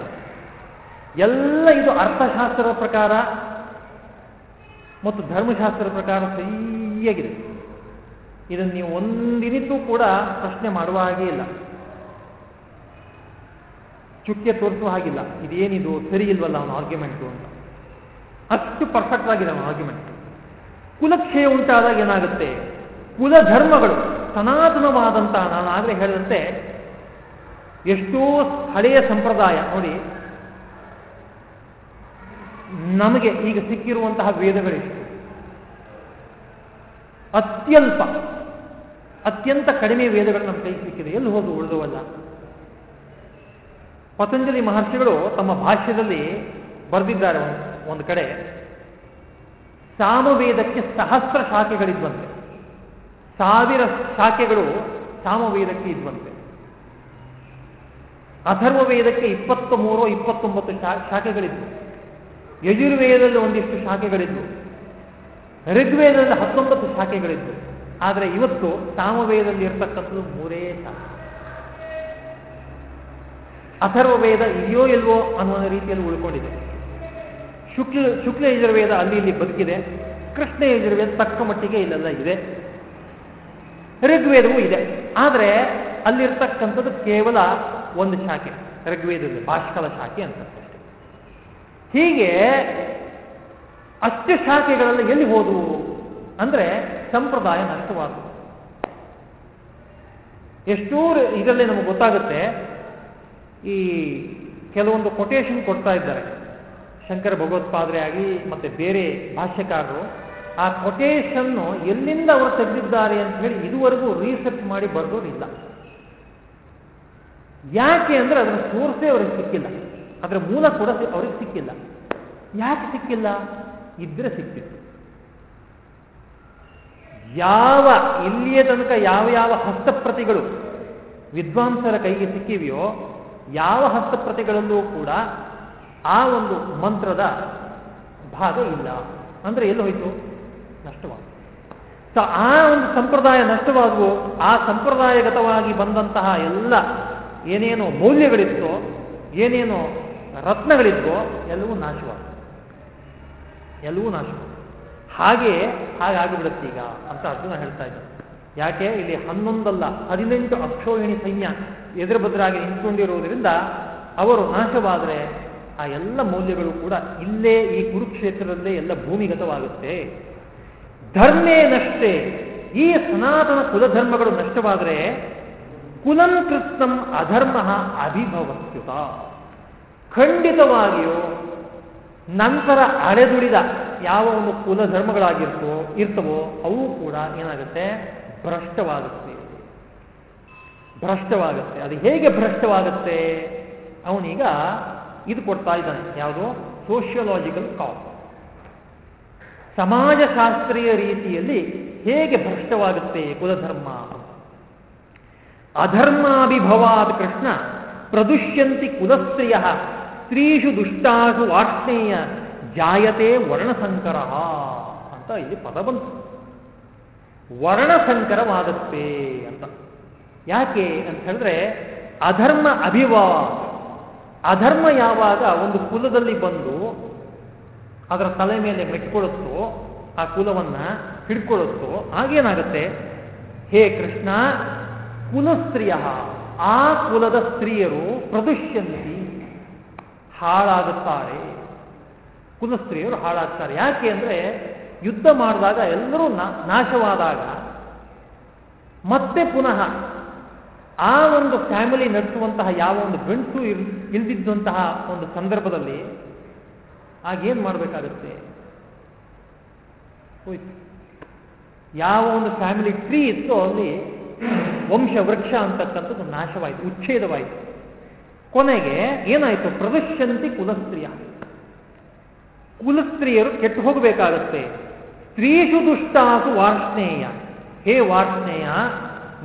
ಎಲ್ಲ ಇದು ಅರ್ಥಶಾಸ್ತ್ರದ ಪ್ರಕಾರ ಮತ್ತು ಧರ್ಮಶಾಸ್ತ್ರದ ಪ್ರಕಾರ ಸರಿಯಾಗಿದೆ. ಇದನ್ನು ನೀವು ಒಂದಿನಿತೂ ಕೂಡ ಪ್ರಶ್ನೆ ಮಾಡುವ ಹಾಗೇ ಇಲ್ಲ. ಚುಕ್ಕೆ ತೋರಿಸುವ ಹಾಗಿಲ್ಲ. ಇದೇನಿದು ಸರಿ ಇಲ್ವಲ್ಲ ಅವನ ಆರ್ಗ್ಯುಮೆಂಟು ಅಂತ. ಅಷ್ಟು ಪರ್ಫೆಕ್ಟ್ ಆಗಿದೆ ಆರ್ಗ್ಯುಮೆಂಟ್ ಕುಲಕ್ಷಯ ಉಂಟಾದಾಗ ಏನಾಗುತ್ತೆ? ಕುಲಧರ್ಮಗಳು ಸನಾತನವಾದಂತಹ ನಾನು ಆಗಲೇ ಹೇಳಿದಂತೆ ಎಷ್ಟೋ ಹಳೆಯ ಸಂಪ್ರದಾಯ, ನೋಡಿ. ನಮಗೆ ಈಗ ಸಿಕ್ಕಿರುವಂತಹ ವೇದಗಳೆಷ್ಟು. ಅತ್ಯಲ್ಪ, ಅತ್ಯಂತ ಕಡಿಮೆ ವೇದಗಳು ನಮ್ಮ ಕೈ ಸಿಕ್ಕಿದೆ. ಎಲ್ಲಿ ಹೋದು ಉಳಿದವಲ್ಲ. ಪತಂಜಲಿ ಮಹರ್ಷಿಗಳು ತಮ್ಮ ಭಾಷ್ಯದಲ್ಲಿ ಬರೆದಿದ್ದಾರೆ ಒಂದು. ಕಡೆ ಸಾಮವೇದಕ್ಕೆ ಸಹಸ್ರ ಶಾಖೆಗಳಿದ್ವಂತೆ. ಸಾವಿರ ಶಾಖೆಗಳು ಸಾಮವೇದಕ್ಕೆ ಇದ್ವಂತೆ. ಅಥರ್ವ ವೇದಕ್ಕೆ ಇಪ್ಪತ್ತ ಮೂರು ಇಪ್ಪತ್ತೊಂಬತ್ತು ಶಾಖೆಗಳಿದ್ವು. ಯಜುರ್ವೇದದಲ್ಲಿ ಒಂದಿಷ್ಟು ಶಾಖೆಗಳಿದ್ವು. ಋಗ್ವೇದದಲ್ಲಿ ಹತ್ತೊಂಬತ್ತು ಶಾಖೆಗಳಿದ್ವು. ಆದರೆ ಇವತ್ತು ಸಾಮವೇದದಲ್ಲಿ ಇರ್ತಕ್ಕಂಥದ್ದು ಮೂರೇ ಶಾಖೆ. ಅಥರ್ವ ವೇದ ಇದೆಯೋ ಇಲ್ವೋ ಅನ್ನೋ ರೀತಿಯಲ್ಲಿ ಉಳ್ಕೊಂಡಿದೆ. ಶುಕ್ಲ ಶುಕ್ಲ ಯಜುರ್ವೇದ ಅಲ್ಲಿ ಇಲ್ಲಿ ಬದುಕಿದೆ. ಕೃಷ್ಣ ಯಜುರ್ವೇದ ತಕ್ಕ ಮಟ್ಟಿಗೆ ಇಲ್ಲೆಲ್ಲ ಇದೆ. ಋಗ್ವೇದವೂ ಇದೆ. ಆದರೆ ಅಲ್ಲಿರ್ತಕ್ಕಂಥದ್ದು ಕೇವಲ ಒಂದು ಶಾಖೆ. ಋಗ್ವೇದದಲ್ಲಿ ಭಾಷ್ಕಲ ಶಾಖೆ ಅಂತ ಹೀಗೆ ಅಷ್ಟು ಶಾಖೆಗಳಲ್ಲಿ ಎಲ್ಲಿ ಹೋದವು? ಅಂದ್ರೆ ಸಂಪ್ರದಾಯ ನಷ್ಟವಾದವು. ಎಷ್ಟೋ ಇದರಲ್ಲಿ ನಮಗೆ ಗೊತ್ತಾಗುತ್ತೆ, ಈ ಕೆಲವೊಂದು ಕೊಟೇಶನ್ ಕೊಡ್ತಾ ಇದ್ದಾರೆ. ಶಂಕರ ಭಗವತ್ಪಾದರೆ ಆಗಲಿ ಮತ್ತೆ ಬೇರೆ ಭಾಷ್ಯಕಾರರು ಆ ಕೊಟೇಶನ್ನು ಎಲ್ಲಿಂದ ಅವರು ತೆಗೆದಿದ್ದಾರೆ ಅಂತ ಹೇಳಿ ಇದುವರೆಗೂ ರಿಸರ್ಚ್ ಮಾಡಿ ಬರೆದೋರಿಲ್ಲ ಯಾಕೆ ಅಂದ್ರೆ ಅದರ ಸೋರ್ಸೇ ಅವ್ರಿಗೆ ಸಿಕ್ಕಿಲ್ಲ. ಅದರ ಮೂಲ ಕೂಡ ಅವ್ರಿಗೆ ಸಿಕ್ಕಿಲ್ಲ. ಯಾಕೆ ಸಿಕ್ಕಿಲ್ಲ? ಇದ್ರೆ ಸಿಕ್ಕಿತ್ತು. ಯಾವ ಇಲ್ಲಿಯ ತನಕ ಯಾವ ಯಾವ ಹಸ್ತಪ್ರತಿಗಳು ವಿದ್ವಾಂಸರ ಕೈಗೆ ಸಿಕ್ಕಿವೆಯೋ ಯಾವ ಹಸ್ತಪ್ರತಿಗಳಲ್ಲೂ ಕೂಡ ಆ ಒಂದು ಮಂತ್ರದ ಭಾಗ ಇಲ್ಲ. ಅಂದ್ರೆ ಎಲ್ಲಿ ಹೋಯಿತು? ನಷ್ಟವಾದ ಸೊ ಆ ಒಂದು ಸಂಪ್ರದಾಯ ನಷ್ಟವಾದವು. ಆ ಸಂಪ್ರದಾಯಗತವಾಗಿ ಬಂದಂತಹ ಎಲ್ಲ ಏನೇನು ಮೌಲ್ಯಗಳಿತ್ತೋ, ಏನೇನು ರತ್ನಗಳಿದ್ವೋ ಎಲ್ಲವೂ ನಾಶವಾದ ಎಲ್ಲವೂ ನಾಶವಾದ ಹಾಗೆ ಹಾಗಾಗಿಬಿಡುತ್ತೆ ಈಗ ಅಂತ ಅರ್ಜುನ ಹೇಳ್ತಾ ಇದ್ದ ಯಾಕೆ? ಇಲ್ಲಿ ಹನ್ನೊಂದಲ್ಲ, ಹದಿನೆಂಟು ಅಕ್ಷೋಹಿಣಿ ಸೈನ್ಯ ಎದುರು ಭದ್ರಾಗಿ ನಿಂತ್ಕೊಂಡಿರುವುದರಿಂದ ಅವರು ನಾಶವಾದರೆ ಆ ಎಲ್ಲ ಮೌಲ್ಯಗಳು ಕೂಡ ಇಲ್ಲೇ ಈ ಕುರುಕ್ಷೇತ್ರದಲ್ಲೇ ಎಲ್ಲ ಭೂಮಿಗತವಾಗುತ್ತೆ. ಧರ್ಮೇ ನಷ್ಟೇ. ಈ ಸನಾತನ ಕುಲಧರ್ಮಗಳು ನಷ್ಟವಾದರೆ ಕುಲಂಕೃತ್ನಂ ಅಧರ್ಮ ಅಭಿಭವತ್ಯುತ ಖಂಡಿತವಾಗಿಯೂ ನಂತರ ಅಳೆದುಳಿದ ಯಾವ ಒಂದು ಕುಲಧರ್ಮಗಳಾಗಿರ್ತವೋ ಇರ್ತವೋ, ಅವು ಕೂಡ ಏನಾಗುತ್ತೆ? ಭ್ರಷ್ಟವಾಗುತ್ತೆ. ಭ್ರಷ್ಟವಾಗುತ್ತೆ. ಅದು ಹೇಗೆ ಭ್ರಷ್ಟವಾಗುತ್ತೆ? ಅವನೀಗ ಇದು ಕೊಡ್ತಾ ಇದ್ದಾನೆ. ಯಾವುದು? ಸೋಷಿಯಲಾಜಿಕಲ್ ಕಾಸ್ ಸಮಾಜಶಾಸ್ತ್ರೀಯ ರೀತಿಯಲ್ಲಿ ಹೇಗೆ ಭ್ರಷ್ಟವಾಗುತ್ತೆ ಕುಲಧರ್ಮ? ಅಧರ್ಮಾಭಿಭವಾದ ಕೃಷ್ಣ ಪ್ರದುಷ್ಯಂತಿ ಕುಲಸ್ತ್ರೀಯ, ಸ್ತ್ರೀಷು ದುಷ್ಟಾಸು ವಾಷ್ಣೇಯ, ಜಾಯತೆ ವರ್ಣಸಂಕರ ಅಂತ ಇಲ್ಲಿ ಪದ ಬಂತು. ವರ್ಣಸಂಕರವಾಗುತ್ತೆ ಅಂತ. ಯಾಕೆ ಅಂತ ಹೇಳಿದ್ರೆ, ಅಧರ್ಮ ಅಭಿಭಾವ ಅಧರ್ಮ ಯಾವಾಗ ಒಂದು ಕುಲದಲ್ಲಿ ಬಂದು ಅದರ ತಲೆ ಮೇಲೆ ಮೆಟ್ಕೊಳ್ಳುತ್ತೋ ಆ ಕುಲವನ್ನ ಹಿಡ್ಕೊಳ್ಳುತ್ತೋ ಹಾಗೇನಾಗುತ್ತೆ? ಹೇ ಕೃಷ್ಣ, ಕುಲಸ್ತ್ರೀಯ, ಆ ಕುಲದ ಸ್ತ್ರೀಯರು ಪ್ರದುಷ್ಯಂತಿ ಹಾಳಾಗುತ್ತಾರೆ. ಕುಲಸ್ತ್ರೀಯರು ಹಾಳಾಗ್ತಾರೆ. ಯಾಕೆ ಅಂದ್ರೆ ಯುದ್ಧ ಮಾಡಿದಾಗ ಎಲ್ಲರೂ ನಾಶವಾದಾಗ ಮತ್ತೆ ಪುನಃ ಆ ಒಂದು ಫ್ಯಾಮಿಲಿ ನಡೆಸುವಂತಹ ಯಾವ ಒಂದು ಗಂಟು ಇಲ್ ಇಲ್ದಿದ್ದಂತಹ ಒಂದು ಸಂದರ್ಭದಲ್ಲಿ ಆಗೇನು ಮಾಡಬೇಕಾಗುತ್ತೆ? ಹೋಯ್ತು. ಯಾವ ಒಂದು ಫ್ಯಾಮಿಲಿ ಟ್ರೀ ಇತ್ತು ಅಲ್ಲಿ ವಂಶ ವೃಕ್ಷ ಅಂತಕ್ಕಂಥದ್ದು ನಾಶವಾಯಿತು, ಉಚ್ಛೇದವಾಯಿತು. ಕೊನೆಗೆ ಏನಾಯಿತು? ಪ್ರದರ್ಶಂತಿ ಕುಲಸ್ತ್ರೀಯ. ಕುಲಸ್ತ್ರೀಯರು ಕೆಟ್ಟು ಹೋಗಬೇಕಾಗತ್ತೆ. ಸ್ತ್ರೀಷು ದುಷ್ಟಾಸು ವಾರ್ಷ್ಣೇಯ. ಹೇ ವಾರ್ಷ್ಣೇಯ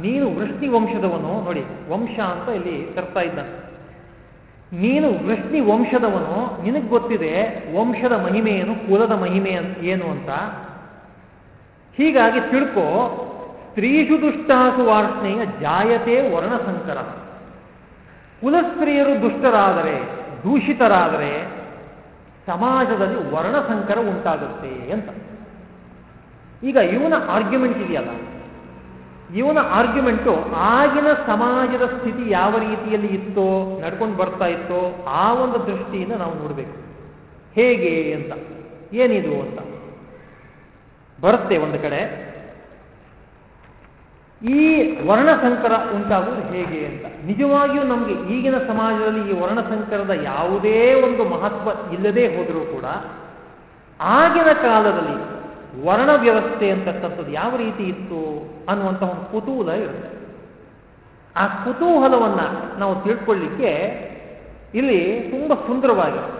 ನೀನು ವೃಷ್ಣಿ ವಂಶದವನು ನೋಡಿ, ವಂಶ ಅಂತ ಇಲ್ಲಿ ತರ್ತಾ ಇದ್ದಾನೆ. ನೀನು ವೃಷ್ಣಿ ವಂಶದವನು ನಿನಗೆ ಗೊತ್ತಿದೆ ವಂಶದ ಮಹಿಮೆಯನ್ನು ಕುಲದ ಮಹಿಮೆ ಏನು ಅಂತ? ಹೀಗಾಗಿ ತಿಳ್ಕೊ, ಸ್ತ್ರೀಷು ದುಷ್ಟಾಸು ವಾರ್ಷ್ಣೆಯ ಜಾಯತೆ ವರ್ಣಸಂಕರ. ಕುಲಸ್ತ್ರೀಯರು ದುಷ್ಟರಾದರೆ, ದೂಷಿತರಾದರೆ, ಸಮಾಜದಲ್ಲಿ ವರ್ಣಸಂಕರ ಉಂಟಾಗುತ್ತೆ ಅಂತ. ಈಗ ಇವನ ಆರ್ಗ್ಯುಮೆಂಟ್ ಇದೆಯಲ್ಲ? ಇವನ ಆರ್ಗ್ಯುಮೆಂಟು ಆಗಿನ ಸಮಾಜದ ಸ್ಥಿತಿ ಯಾವ ರೀತಿಯಲ್ಲಿ ಇತ್ತೋ, ನಡ್ಕೊಂಡು ಬರ್ತಾ ಇತ್ತೋ, ಆ ಒಂದು ದೃಷ್ಟಿಯಿಂದ ನಾವು ನೋಡಬೇಕು. ಹೇಗೆ ಅಂತ, ಏನಿದು ಅಂತ. ಬರುತ್ತೆ ಒಂದು ಕಡೆ. ಈ ವರ್ಣಸಂಕರ ಉಂಟಾಗುವುದು ಹೇಗೆ ಅಂತ. ನಿಜವಾಗಿಯೂ ನಮಗೆ ಈಗಿನ ಸಮಾಜದಲ್ಲಿ ಈ ವರ್ಣಸಂಕರದ ಯಾವುದೇ ಒಂದು ಮಹತ್ವ ಇಲ್ಲದೆ ಹೋದರೂ ಕೂಡ, ಆಗಿನ ಕಾಲದಲ್ಲಿ ವರ್ಣ ವ್ಯವಸ್ಥೆ ಅಂತಕ್ಕಂಥದ್ದು ಯಾವ ರೀತಿ ಇತ್ತು ಅನ್ನುವಂಥ ಒಂದು ಕುತೂಹಲ ಇರುತ್ತೆ. ಆ ಕುತೂಹಲವನ್ನು ನಾವು ತಿಳ್ಕೊಳ್ಳಿಕ್ಕೆ ಇಲ್ಲಿ ತುಂಬ ಸುಂದರವಾಗಿ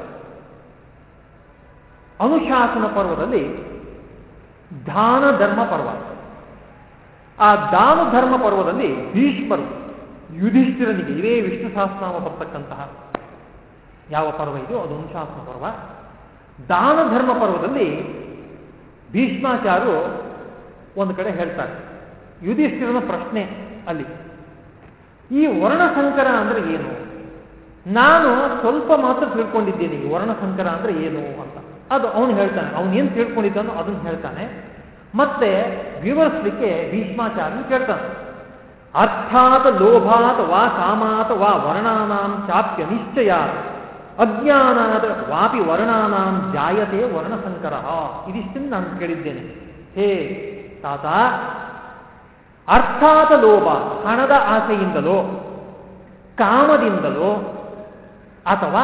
ಅನುಶಾಸನ ಪರ್ವದಲ್ಲಿ ದಾನ ಧರ್ಮ ಪರ್ವ. ಆ ದಾನ ಧರ್ಮ ಪರ್ವದಲ್ಲಿ ಭೀಷ್ಮರು, ಯುಧಿಷ್ಠಿರನಿಗೆ ಇದೇ ವಿಷ್ಣು ಸಹಸ್ರನಾಮ ಬರ್ತಕ್ಕಂತಹ ಯಾವ ಪರ್ವ ಇದೆಯೋ ಅದು ಅನುಶಾಸನ ಪರ್ವ. ದಾನ ಧರ್ಮ ಪರ್ವದಲ್ಲಿ ಭೀಷ್ಮಾಚಾರ್ಯರು ಒಂದು ಕಡೆ ಹೇಳ್ತಾರೆ. ಯುಧಿಷ್ಠಿರನ ಪ್ರಶ್ನೆ ಅಲ್ಲಿ. ಈ ವರ್ಣಸಂಕರ ಅಂದ್ರೆ ಏನು? ನಾನು ಸ್ವಲ್ಪ ಮಾತ್ರ ತಿಳ್ಕೊಂಡಿದ್ದೇನೆ. ವರ್ಣಸಂಕರ ಅಂದ್ರೆ ಏನು ಅಂತ. ಅದು ಅವನು ಹೇಳ್ತಾನೆ. ಅವನು ಏನು ತಿಳ್ಕೊಂಡಿದ್ದಾನೋ ಅದನ್ನು ಹೇಳ್ತಾನೆ. ಮತ್ತೆ ವಿವರಿಸ್ಲಿಕ್ಕೆ ಭೀಷ್ಮಾಚಾರ್ಯನು ಕೇಳ್ತಾನೆ. ಅರ್ಥಾತ್ ಲೋಭಾತ್ ವಾ ಕಾಮಾತ್ ವಾ ವರ್ಣಾನಾಂ ಚಾಪ್ಯ ನಿಶ್ಚಯ ಅಜ್ಞಾನಾದ ವಾಪಿ ವರ್ಣಾನಾಂ ಜಾಯತೆ ವರ್ಣಸಂಕರ. ಇದಿಷ್ಟನ್ನು ನಾನು ಕೇಳಿದ್ದೇನೆ. ಹೇ ತಾತ, ಅರ್ಥಾತ ಲೋಭ, ಹಣದ ಆಸೆಯಿಂದಲೋ, ಕಾಮದಿಂದಲೋ, ಅಥವಾ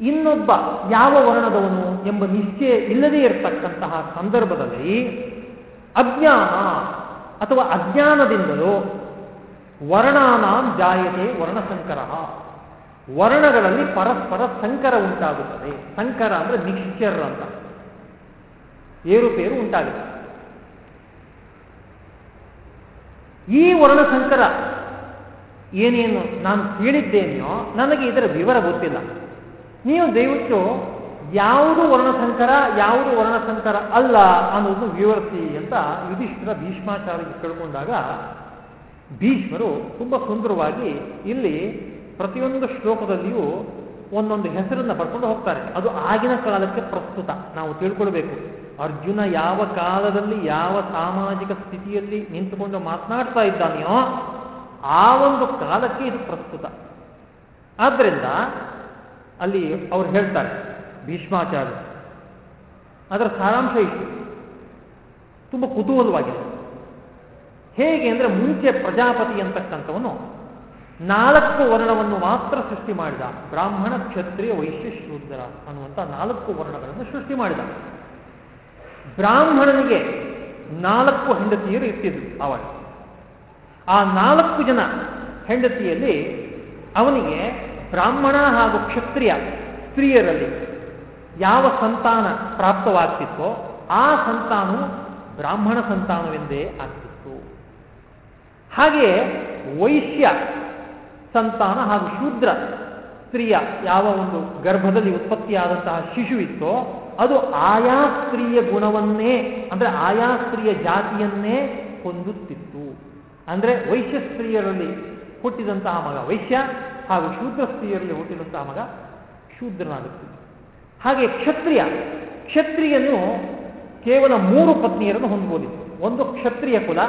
ಇನ್ನೊಬ್ಬ ಯಾವ ವರ್ಣದವನು ಎಂಬ ನಿಶ್ಚಯ ಇಲ್ಲದೇ ಇರತಕ್ಕಂತಹ ಸಂದರ್ಭದಲ್ಲಿ ಅಜ್ಞಾನ ಅಥವಾ ಅಜ್ಞಾನದಿಂದಲೋ ವರ್ಣಾನಾಂ ಜಾಯತೆ ವರ್ಣಸಂಕರ. ವರ್ಣಗಳಲ್ಲಿ ಪರಸ್ಪರ ಸಂಕರ ಉಂಟಾಗುತ್ತದೆ. ಸಂಕರ ಅಂದ್ರೆ ಮಿಕ್ಸ್ಚರ್ ಅಂತ. ಏರುಪೇರು ಉಂಟಾಗುತ್ತೆ ಈ ವರ್ಣ ಸಂಕರ ಏನೇನು ನಾನು ಕೇಳಿದ್ದೇನೆಯೋ ನನಗೆ ಇದರ ವಿವರ ಗೊತ್ತಿಲ್ಲ. ನೀವು ದಯವಿಟ್ಟು ಯಾವುದು ವರ್ಣಸಂಕರ ಯಾವುದು ವರ್ಣಸಂಕರ ಅಲ್ಲ ಅನ್ನೋದು ವಿವರಿಸಿ ಅಂತ ಯುಧಿಷ್ಠಿರ ಭೀಷ್ಮಾಚಾರ್ಯ ಕೇಳ್ಕೊಂಡಾಗ ಭೀಷ್ಮರು ತುಂಬ ಸುಂದರವಾಗಿ ಇಲ್ಲಿ ಪ್ರತಿಯೊಂದು ಶ್ಲೋಕದಲ್ಲಿಯೂ ಒಂದೊಂದು ಹೆಸರನ್ನು ಬರ್ಕೊಂಡು ಹೋಗ್ತಾರೆ. ಅದು ಆಗಿನ ಕಾಲಕ್ಕೆ ಪ್ರಸ್ತುತ. ನಾವು ತಿಳ್ಕೊಳ್ಬೇಕು. ಅರ್ಜುನ ಯಾವ ಕಾಲದಲ್ಲಿ ಯಾವ ಸಾಮಾಜಿಕ ಸ್ಥಿತಿಯಲ್ಲಿ ನಿಂತುಕೊಂಡು ಮಾತನಾಡ್ತಾ ಇದ್ದಾನೆಯೋ ಆ ಒಂದು ಕಾಲಕ್ಕೆ ಇದು ಪ್ರಸ್ತುತ. ಆದ್ದರಿಂದ ಅಲ್ಲಿ ಅವ್ರು ಹೇಳ್ತಾರೆ, ಭೀಷ್ಮಾಚಾರ್ಯ, ಅದರ ಸಾರಾಂಶ ಇಷ್ಟು. ತುಂಬ ಕುತೂಹಲವಾಗಿದೆ. ಹೇಗೆ ಅಂದರೆ ಮುಂಚೆ ಪ್ರಜಾಪತಿ ಅಂತಕ್ಕಂಥವನು ನಾಲ್ಕು ವರ್ಣವನ್ನು ಮಾತ್ರ ಸೃಷ್ಟಿ ಮಾಡಿದ. ಬ್ರಾಹ್ಮಣ, ಕ್ಷತ್ರಿಯ, ವೈಶ್ಯ, ಶೂದ್ರ ಅನ್ನುವಂಥ ನಾಲ್ಕು ವರ್ಣಗಳನ್ನು ಸೃಷ್ಟಿ ಮಾಡಿದ. ಬ್ರಾಹ್ಮಣನಿಗೆ ನಾಲ್ಕು ಹೆಂಡತಿಯರು ಇಟ್ಟಿದ್ರು ಅವಳು ಆ ನಾಲ್ಕು ಜನ ಹೆಂಡತಿಯಲ್ಲಿ ಅವನಿಗೆ ಬ್ರಾಹ್ಮಣ ಹಾಗೂ ಕ್ಷತ್ರಿಯ ಸ್ತ್ರೀಯರಲ್ಲಿ ಯಾವ ಸಂತಾನ ಪ್ರಾಪ್ತವಾಗ್ತಿತ್ತೋ ಆ ಸಂತಾನವು ಬ್ರಾಹ್ಮಣ ಸಂತಾನವೆಂದೇ ಆಗ್ತಿತ್ತು. ಹಾಗೆಯೇ ವೈಶ್ಯ ಸಂತಾನ ಹಾಗೂ ಶೂದ್ರ ಸ್ತ್ರೀಯ ಯಾವ ಒಂದು ಗರ್ಭದಲ್ಲಿ ಉತ್ಪತ್ತಿಯಾದಂತಹ ಶಿಶು ಇತ್ತೋ ಅದು ಆಯಾ ಸ್ತ್ರೀಯ ಗುಣವನ್ನೇ, ಅಂದರೆ ಆಯಾ ಸ್ತ್ರೀಯ ಜಾತಿಯನ್ನೇ ಹೊಂದುತ್ತಿತ್ತು. ಅಂದರೆ ವೈಶ್ಯ ಸ್ತ್ರೀಯರಲ್ಲಿ ಹುಟ್ಟಿದಂತಹ ಮಗ ವೈಶ್ಯ ಹಾಗೂ ಶೂದ್ರ ಸ್ತ್ರೀಯರಲ್ಲಿ ಹುಟ್ಟಿದಂತಹ ಮಗ ಶೂದ್ರನಾಗುತ್ತಿತ್ತು ಹಾಗೆ ಕ್ಷತ್ರಿಯ ಕ್ಷತ್ರಿಯನ್ನು ಕೇವಲ ಮೂರು ಪತ್ನಿಯರನ್ನು ಹೊಂದಬಹುದಿತ್ತು ಒಂದು ಕ್ಷತ್ರಿಯ ಕುಲ,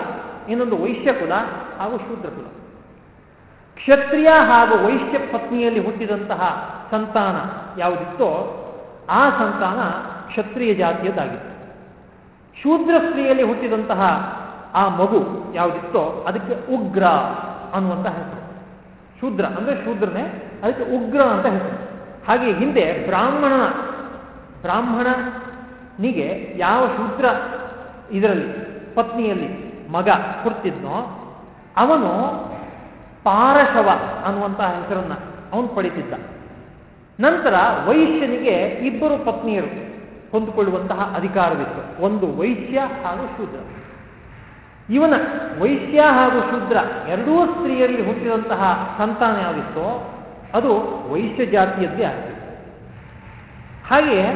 ಇನ್ನೊಂದು ವೈಶ್ಯ ಕುಲ ಹಾಗೂ ಶೂದ್ರ ಕುಲ. ಕ್ಷತ್ರಿಯ ಹಾಗೂ ವೈಶ್ಯ ಪತ್ನಿಯಲ್ಲಿ ಹುಟ್ಟಿದಂತಹ ಸಂತಾನ ಯಾವುದಿತ್ತೋ ಆ ಸಂತಾನ ಕ್ಷತ್ರಿಯ ಜಾತಿಯದ್ದಾಗಿತ್ತು. ಶೂದ್ರ ಸ್ತ್ರೀಯಲ್ಲಿ ಹುಟ್ಟಿದಂತಹ ಆ ಮಗು ಯಾವುದಿತ್ತೋ ಅದಕ್ಕೆ ಉಗ್ರ ಅನ್ನುವಂತಹ ಹೆಸರು. ಶೂದ್ರ ಅಂದರೆ ಶೂದ್ರನೇ, ಅದಕ್ಕೆ ಉಗ್ರ ಅಂತ ಹೆಸರು. ಹಾಗೆ ಹಿಂದೆ ಬ್ರಾಹ್ಮಣನ, ಬ್ರಾಹ್ಮಣನಿಗೆ ಯಾವ ಶೂದ್ರ ಇದರಲ್ಲಿ ಪತ್ನಿಯಲ್ಲಿ ಮಗ ಕೊಡ್ತಿದ್ನೋ ಅವನು ಪಾರಶವ ಅನ್ನುವಂತಹ ಹೆಸರನ್ನ ಅವನು ಪಡಿತಿದ್ದ ನಂತರ ವೈಶ್ಯನಿಗೆ ಇಬ್ಬರು ಪತ್ನಿಯರು ಹೊಂದಿಕೊಳ್ಳುವಂತಹ ಅಧಿಕಾರವಿತ್ತು. ಒಂದು ವೈಶ್ಯ ಹಾಗೂ ಶೂದ್ರ. ಇವನ ವೈಶ್ಯ ಹಾಗೂ ಶೂದ್ರ ಎರಡೂ ಸ್ತ್ರೀಯರಲ್ಲಿ ಹುಟ್ಟಿದಂತಹ ಸಂತಾನ ಯಾವಿತ್ತೋ ಅದು ವೈಶ್ಯ ಜಾತಿಯದ್ದೇ ಆಗಿತ್ತು. ಹಾಗೆಯೇ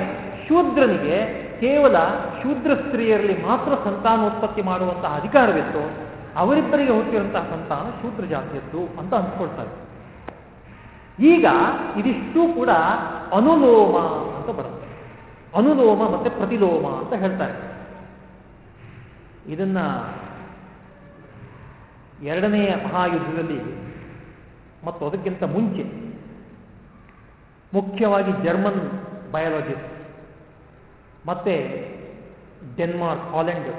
ಶೂದ್ರನಿಗೆ ಕೇವಲ ಶೂದ್ರ ಸ್ತ್ರೀಯರಲ್ಲಿ ಮಾತ್ರ ಸಂತಾನೋತ್ಪತ್ತಿ ಮಾಡುವಂತಹ ಅಧಿಕಾರವಿತ್ತು ಅವರಿಬ್ಬರಿಗೆ ಹುಟ್ಟಿರುವಂತಹ ಸಂತಾನ ಶೂದ್ರ ಜಾತಿಯದ್ದು ಅಂತ ಅಂದ್ಕೊಳ್ತಾರೆ. ಈಗ ಇದಿಷ್ಟು ಕೂಡ ಅನುಲೋಮ ಅಂತ ಬರುತ್ತೆ. ಅನುಲೋಮ ಮತ್ತೆ ಪ್ರತಿಲೋಮ ಅಂತ ಹೇಳ್ತಾರೆ. ಇದನ್ನ ಎರಡನೆಯ ಮಹಾಯುದ್ಧದಲ್ಲಿ ಮತ್ತು ಅದಕ್ಕಿಂತ ಮುಂಚೆ ಮುಖ್ಯವಾಗಿ ಜರ್ಮನ್ ಬಯಾಲಜಿಸ್ಟ್ ಮತ್ತೆ ಡೆನ್ಮಾರ್ಕ್ ಹಾಲೆಂಡ್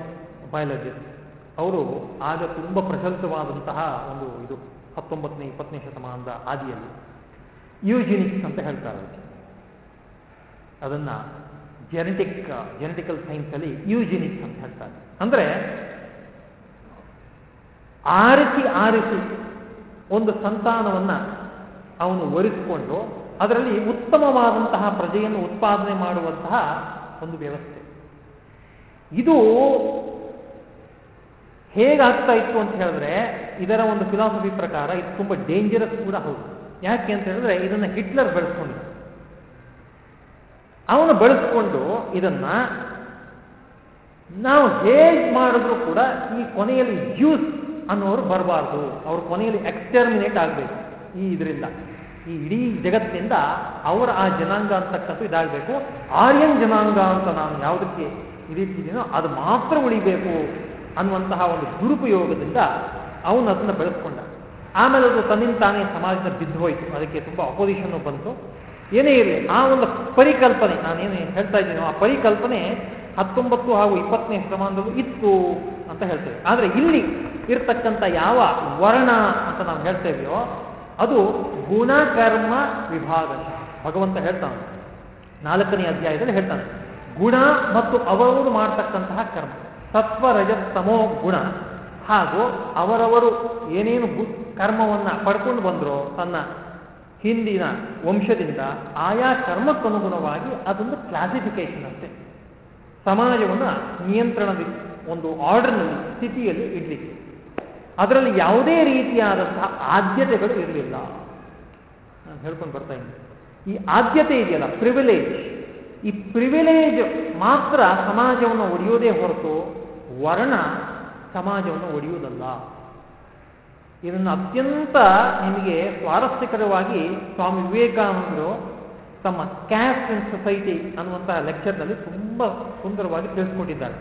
ಬಯಾಲಜಿಸ್ಟ್ ಅವರು ಆಗ ತುಂಬ ಪ್ರಚಲಿತವಾದಂತಹ ಒಂದು ಇದು ಹತ್ತೊಂಬತ್ತನೇ, ಇಪ್ಪತ್ತನೇ ಶತಮಾನದ ಆದಿಯಲ್ಲಿ ಯೂಜಿನಿಕ್ಸ್ ಅಂತ ಹೇಳ್ತಾರೆ ಅದನ್ನ ಜೆನೆಟಿಕ್ ಜೆನೆಟಿಕಲ್ ಸೈನ್ಸಲ್ಲಿ ಯೂಜಿನಿಕ್ಸ್ ಅಂತ ಹೇಳ್ತಾರೆ. ಅಂದರೆ ಆರಿಸಿ ಆರಿಸಿ ಒಂದು ಸಂತಾನವನ್ನ ಅವನು ಒರೆಸಿಕೊಂಡು ಅದರಲ್ಲಿ ಉತ್ತಮವಾದಂತಹ ಪ್ರಜೆಯನ್ನು ಉತ್ಪಾದನೆ ಮಾಡುವಂತಹ ಒಂದು ವ್ಯವಸ್ಥೆ. ಇದು ಹೇಗಾಗ್ತಾ ಇತ್ತು ಅಂತ ಹೇಳಿದ್ರೆ, ಇದರ ಒಂದು ಫಿಲಾಸಫಿ ಪ್ರಕಾರ ಇದು ತುಂಬ ಡೇಂಜರಸ್ ಕೂಡ ಹೌದು. ಯಾಕೆ ಅಂತ ಹೇಳಿದ್ರೆ, ಇದನ್ನ ಹಿಟ್ಲರ್ ಬಳಸ್ಕೊಂಡು ಅವನು ಬಳಸ್ಕೊಂಡು ಇದನ್ನ ನಾವು ಹೇಗೆ ಮಾಡಿದ್ರು ಕೂಡ ಈ ಕೊನೆಯಲ್ಲಿ ಯೂಸ್ ಅನ್ನೋರು ಬರಬಾರ್ದು. ಅವ್ರ ಕೊನೆಯಲ್ಲಿ ಎಕ್ಸ್ಟರ್ಮಿನೇಟ್ ಆಗಬೇಕು ಈ ಇದರಿಂದ. ಈ ಇಡೀ ಜಗತ್ತಿನಿಂದ ಅವರ ಆ ಜನಾಂಗ ಅಂತಕ್ಕಂಥ ಇದಾಗಬೇಕು. ಆರ್ಯನ್ ಜನಾಂಗ ಅಂತ ನಾನು ಯಾವುದಕ್ಕೆ ಇದೀತಿದೇನೋ ಅದು ಮಾತ್ರ ಉಳಿಬೇಕು. ಅನ್ನುವಂತಹ ಒಂದು ದುರುಪಯೋಗದಿಂದ ಅವನು ಅದನ್ನು ಬೆಳೆಸ್ಕೊಂಡ. ಆಮೇಲೆ ಅದು ತನ್ನಿಂದ ತಾನೇ ಸಮಾಜದ ಬಿದ್ದು ಹೋಯಿತು. ಅದಕ್ಕೆ ತುಂಬ ಅಪೋಸಿಷನ್ ಬಂತು. ಏನೇ ಇರಲಿ, ಆ ಒಂದು ಪರಿಕಲ್ಪನೆ, ನಾನೇನು ಹೇಳ್ತಾ ಇದ್ದೀನೋ, ಆ ಪರಿಕಲ್ಪನೆ ಹತ್ತೊಂಬತ್ತು ಹಾಗೂ ಇಪ್ಪತ್ತನೇ ಶತಮಾನದಲ್ಲೂ ಇತ್ತು ಅಂತ ಹೇಳ್ತೇವೆ. ಆದರೆ ಇಲ್ಲಿ ಇರತಕ್ಕಂಥ ಯಾವ ವರ್ಣ ಅಂತ ನಾವು ಹೇಳ್ತೇವೆಯೋ ಅದು ಗುಣಕರ್ಮ ವಿಭಾಗ. ಭಗವಂತ ಹೇಳ್ತಾನೆ. ನಾಲ್ಕನೇ ಅಧ್ಯಾಯದಲ್ಲಿ ಹೇಳ್ತಾನೆ. ಗುಣ ಮತ್ತು ಅವರವರು ಮಾಡ್ತಕ್ಕಂತಹ ಕರ್ಮ. ಸತ್ವ ರಜಸ್ತಮೋ ಗುಣ. ಹಾಗೂ ಅವರವರು ಏನೇನು ಕರ್ಮವನ್ನ ಪಡ್ಕೊಂಡು ಬಂದರೋ ತನ್ನ ಹಿಂದಿನ ವಂಶದಿಂದ ಆಯಾ ಕರ್ಮಕ್ಕನುಗುಣವಾಗಿ ಅದೊಂದು ಕ್ಲಾಸಿಫಿಕೇಶನ್ ಅಂತೆ ಸಮಾಜವನ್ನು ನಿಯಂತ್ರಣದ, ಒಂದು ಆರ್ಡರ್ನಲ್ಲಿ ಸ್ಥಿತಿಯಲ್ಲಿ ಇಡಲಿಕ್ಕೆ. ಅದರಲ್ಲಿ ಯಾವುದೇ ರೀತಿಯಾದಂತಹ ಆದ್ಯತೆಗಳು ಇರಲಿಲ್ಲ. ನಾನು ಹೇಳ್ಕೊಂಡು ಬರ್ತಾ ಇದ್ದೀನಿ. ಈ ಆದ್ಯತೆ ಇದೆಯಲ್ಲ ಪ್ರಿವಿಲೇಜ್ ಈ ಪ್ರಿವಿಲೇಜ್ ಮಾತ್ರ ಸಮಾಜವನ್ನು ಒಡೆಯೋದೇ ಹೊರತು ವರ್ಣ ಸಮಾಜವನ್ನು ಒಡೆಯುವುದಲ್ಲ. ಇದನ್ನು ಅತ್ಯಂತ ನಿಮಗೆ ಸ್ವಾರಸ್ಯಕರವಾಗಿ ಸ್ವಾಮಿ ವಿವೇಕಾನಂದರು ತಮ್ಮ ಕ್ಯಾಸ್ಟ್ ಇನ್ ಸೊಸೈಟಿ ಅನ್ನುವಂತಹ ಲೆಕ್ಚರ್ನಲ್ಲಿ ತುಂಬ ಸುಂದರವಾಗಿ ತಿಳಿಸ್ಕೊಟ್ಟಿದ್ದಾರೆ.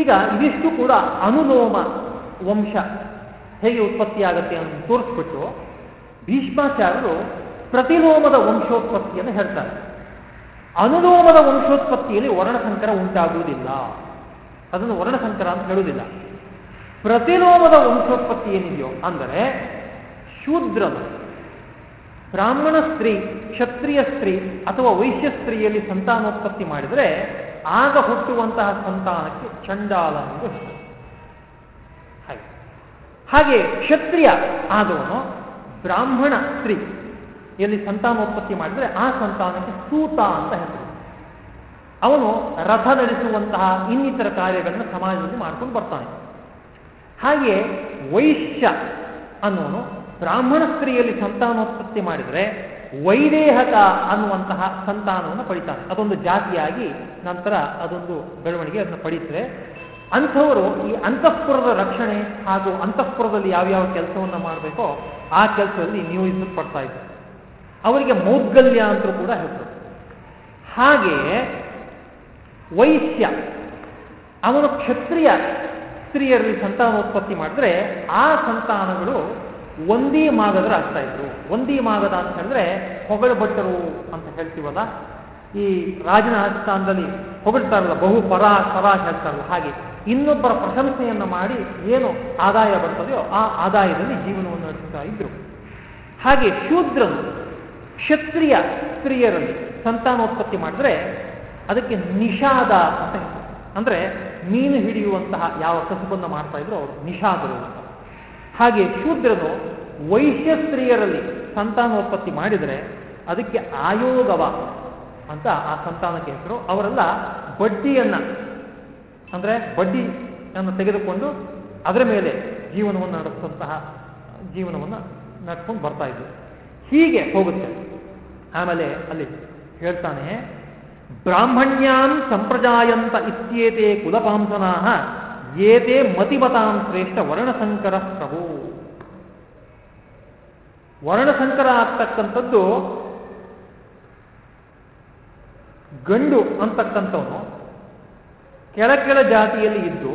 ಈಗ ಇದಿಷ್ಟು ಕೂಡ ಅನುಲೋಮ ವಂಶ ಹೇಗೆ ಉತ್ಪತ್ತಿಯಾಗುತ್ತೆ ಅಂತ ತೋರಿಸ್ಬಿಟ್ಟು ಭೀಷ್ಮಾಚಾರ್ಯರು ಪ್ರತಿಲೋಮದ ವಂಶೋತ್ಪತ್ತಿಯನ್ನು ಹೇಳ್ತಾರೆ. ಅನುಲೋಮದ ವಂಶೋತ್ಪತ್ತಿಯಲ್ಲಿ ವರ್ಣಸಂಕರ ಉಂಟಾಗುವುದಿಲ್ಲ. ಅದನ್ನು ವರ್ಣಸಂಕರ ಅಂತ ಹೇಳುವುದಿಲ್ಲ. ಪ್ರತಿಲೋಮದ ವಂಶೋತ್ಪತ್ತಿ ಏನಿದೆಯೋ, ಅಂದರೆ ಶೂದ್ರನು, ಬ್ರಾಹ್ಮಣ ಸ್ತ್ರೀ, ಕ್ಷತ್ರಿಯ ಸ್ತ್ರೀ ಅಥವಾ ವೈಶ್ಯ ಸ್ತ್ರೀಯಲ್ಲಿ ಸಂತಾನೋತ್ಪತ್ತಿ ಮಾಡಿದರೆ ಆಗ ಹುಟ್ಟುವಂತಹ ಸಂತಾನಕ್ಕೆ ಚಂಡಾಲ ಎಂದು ಹಾಗೆ. ಹಾಗೆ ಕ್ಷತ್ರಿಯ ಆದವನು ಬ್ರಾಹ್ಮಣ ಸ್ತ್ರೀ, ಎಲ್ಲಿ ಸಂತಾನೋತ್ಪತ್ತಿ ಮಾಡಿದರೆ ಆ ಸಂತಾನಕ್ಕೆ ಸೂತ ಅಂತ ಹೆಸರು. ಅವನು ರಥ ನಡೆಸುವಂತಹ ಇನ್ನಿತರ ಕಾರ್ಯಗಳನ್ನು ಸಮಾಜದಲ್ಲಿ ಮಾಡ್ಕೊಂಡು ಬರ್ತಾನೆ. ಹಾಗೆ ವೈಶ್ಯ ಅನ್ನೋನು ಬ್ರಾಹ್ಮಣ ಸ್ತ್ರೀಯಲ್ಲಿ ಸಂತಾನೋತ್ಪತ್ತಿ ಮಾಡಿದರೆ ವೈದೇಹಕ ಅನ್ನುವಂತಹ ಸಂತಾನವನ್ನು ಪಡಿತಾನೆ. ಅದೊಂದು ಜಾತಿಯಾಗಿ ನಂತರ ಅದೊಂದು ಬೆಳವಣಿಗೆ ಅದನ್ನು ಪಡಿತರೆ. ಅಂಥವರು ಈ ಅಂತಃಪುರದ ರಕ್ಷಣೆ ಹಾಗೂ ಅಂತಃಪುರದಲ್ಲಿ ಯಾವ್ಯಾವ ಕೆಲಸವನ್ನು ಮಾಡಬೇಕೋ ಆ ಕೆಲಸದಲ್ಲಿ ನಿಯೋಜಿಸಲ್ಪಡ್ತಾ ಇದ್ದಾರೆ ಅವರಿಗೆ ಮೌದ್ಗಲ್ಯ ಅಂತೂ ಕೂಡ ಹೆಸರು ಹಾಗೆಯೇ ವೈಶ್ಯ. ಅವನು ಕ್ಷತ್ರಿಯ ಸ್ತ್ರೀಯರಲ್ಲಿ ಸಂತಾನೋತ್ಪತ್ತಿ ಮಾಡಿದ್ರೆ ಆ ಸಂತಾನಗಳು ಒಂದೇ ಮಾಗದರ ಆಗ್ತಾ ಇದ್ರು. ಒಂದೇ ಮಾಗದ ಅಂತ ಹೇಳಿದ್ರೆ ಹೊಗಳ ಭಟ್ಟರು ಅಂತ ಹೇಳ್ತೀವಲ್ಲ, ಈ ರಾಜನ ಸ್ಥಾನದಲ್ಲಿ ಹೊಗಳ್ತಾರಲ್ಲ ಬಹು ಪರ ಪರ ಹೇಳ್ತಾರಲ್ಲ ಹಾಗೆ ಇನ್ನೊಬ್ಬರ ಪ್ರಶಂಸೆಯನ್ನು ಮಾಡಿ ಏನು ಆದಾಯ ಬರ್ತದೆಯೋ ಆ ಆದಾಯದಲ್ಲಿ ಜೀವನವನ್ನು ನಡೆಸ್ತಾ ಇದ್ರು. ಹಾಗೆ ಶೂದ್ರನು ಕ್ಷತ್ರಿಯ ಸ್ತ್ರೀಯರಲ್ಲಿ ಸಂತಾನೋತ್ಪತ್ತಿ ಮಾಡಿದ್ರೆ ಅದಕ್ಕೆ ನಿಷಾದ ಅಂತ ಅಂದರೆ ಮೀನು ಹಿಡಿಯುವಂತಹ ಯಾವ ಕಸುಬನ್ನು ಮಾಡ್ತಾ ಇದ್ರು ಅವರು ನಿಷಾದರು ಅಂತ. ಹಾಗೆ ಶೂದ್ರನು ವೈಶ್ಯ ಸ್ತ್ರೀಯರಲ್ಲಿ ಸಂತಾನೋತ್ಪತ್ತಿ ಮಾಡಿದರೆ ಅದಕ್ಕೆ ಆಯೋಗವ ಅಂತ ಆ ಸಂತಾನಕ್ಕೆ ಹೆಸರು. ಅವರೆಲ್ಲ ಬಡ್ಡಿಯನ್ನ, ಅಂದ್ರೆ ಬಡ್ಡಿಯನ್ನು ತೆಗೆದುಕೊಂಡು ಅದರ ಮೇಲೆ ಜೀವನವನ್ನು ನಡೆಸುವಂತಹ ಜೀವನವನ್ನು ನಡ್ಕೊಂಡು ಬರ್ತಾ ಇದ್ರು. ಹೀಗೆ ಹೋಗುತ್ತೆ. ಆಮೇಲೆ ಅಲ್ಲಿ ಹೇಳ್ತಾನೆ ಬ್ರಾಹ್ಮಣ್ಯಾನ್ ಸಂಪ್ರಜಾಯಂತ ಇತ್ಯೇತೆ ಕುಲಪಾಂಸನಾ ಏತೆ ಮತಿಮತಾಂ ಶ್ರೇಷ್ಠ ವರ್ಣಸಂಕರ ಪ್ರಭು. ವರ್ಣಸಂಕರ ಆಗ್ತಕ್ಕಂಥದ್ದು ಗಂಡು ಅಂತಕ್ಕಂಥವನು. ಕೆಳ ಕೆಳ ಜಾತಿಯಲ್ಲಿ ಇದ್ದು,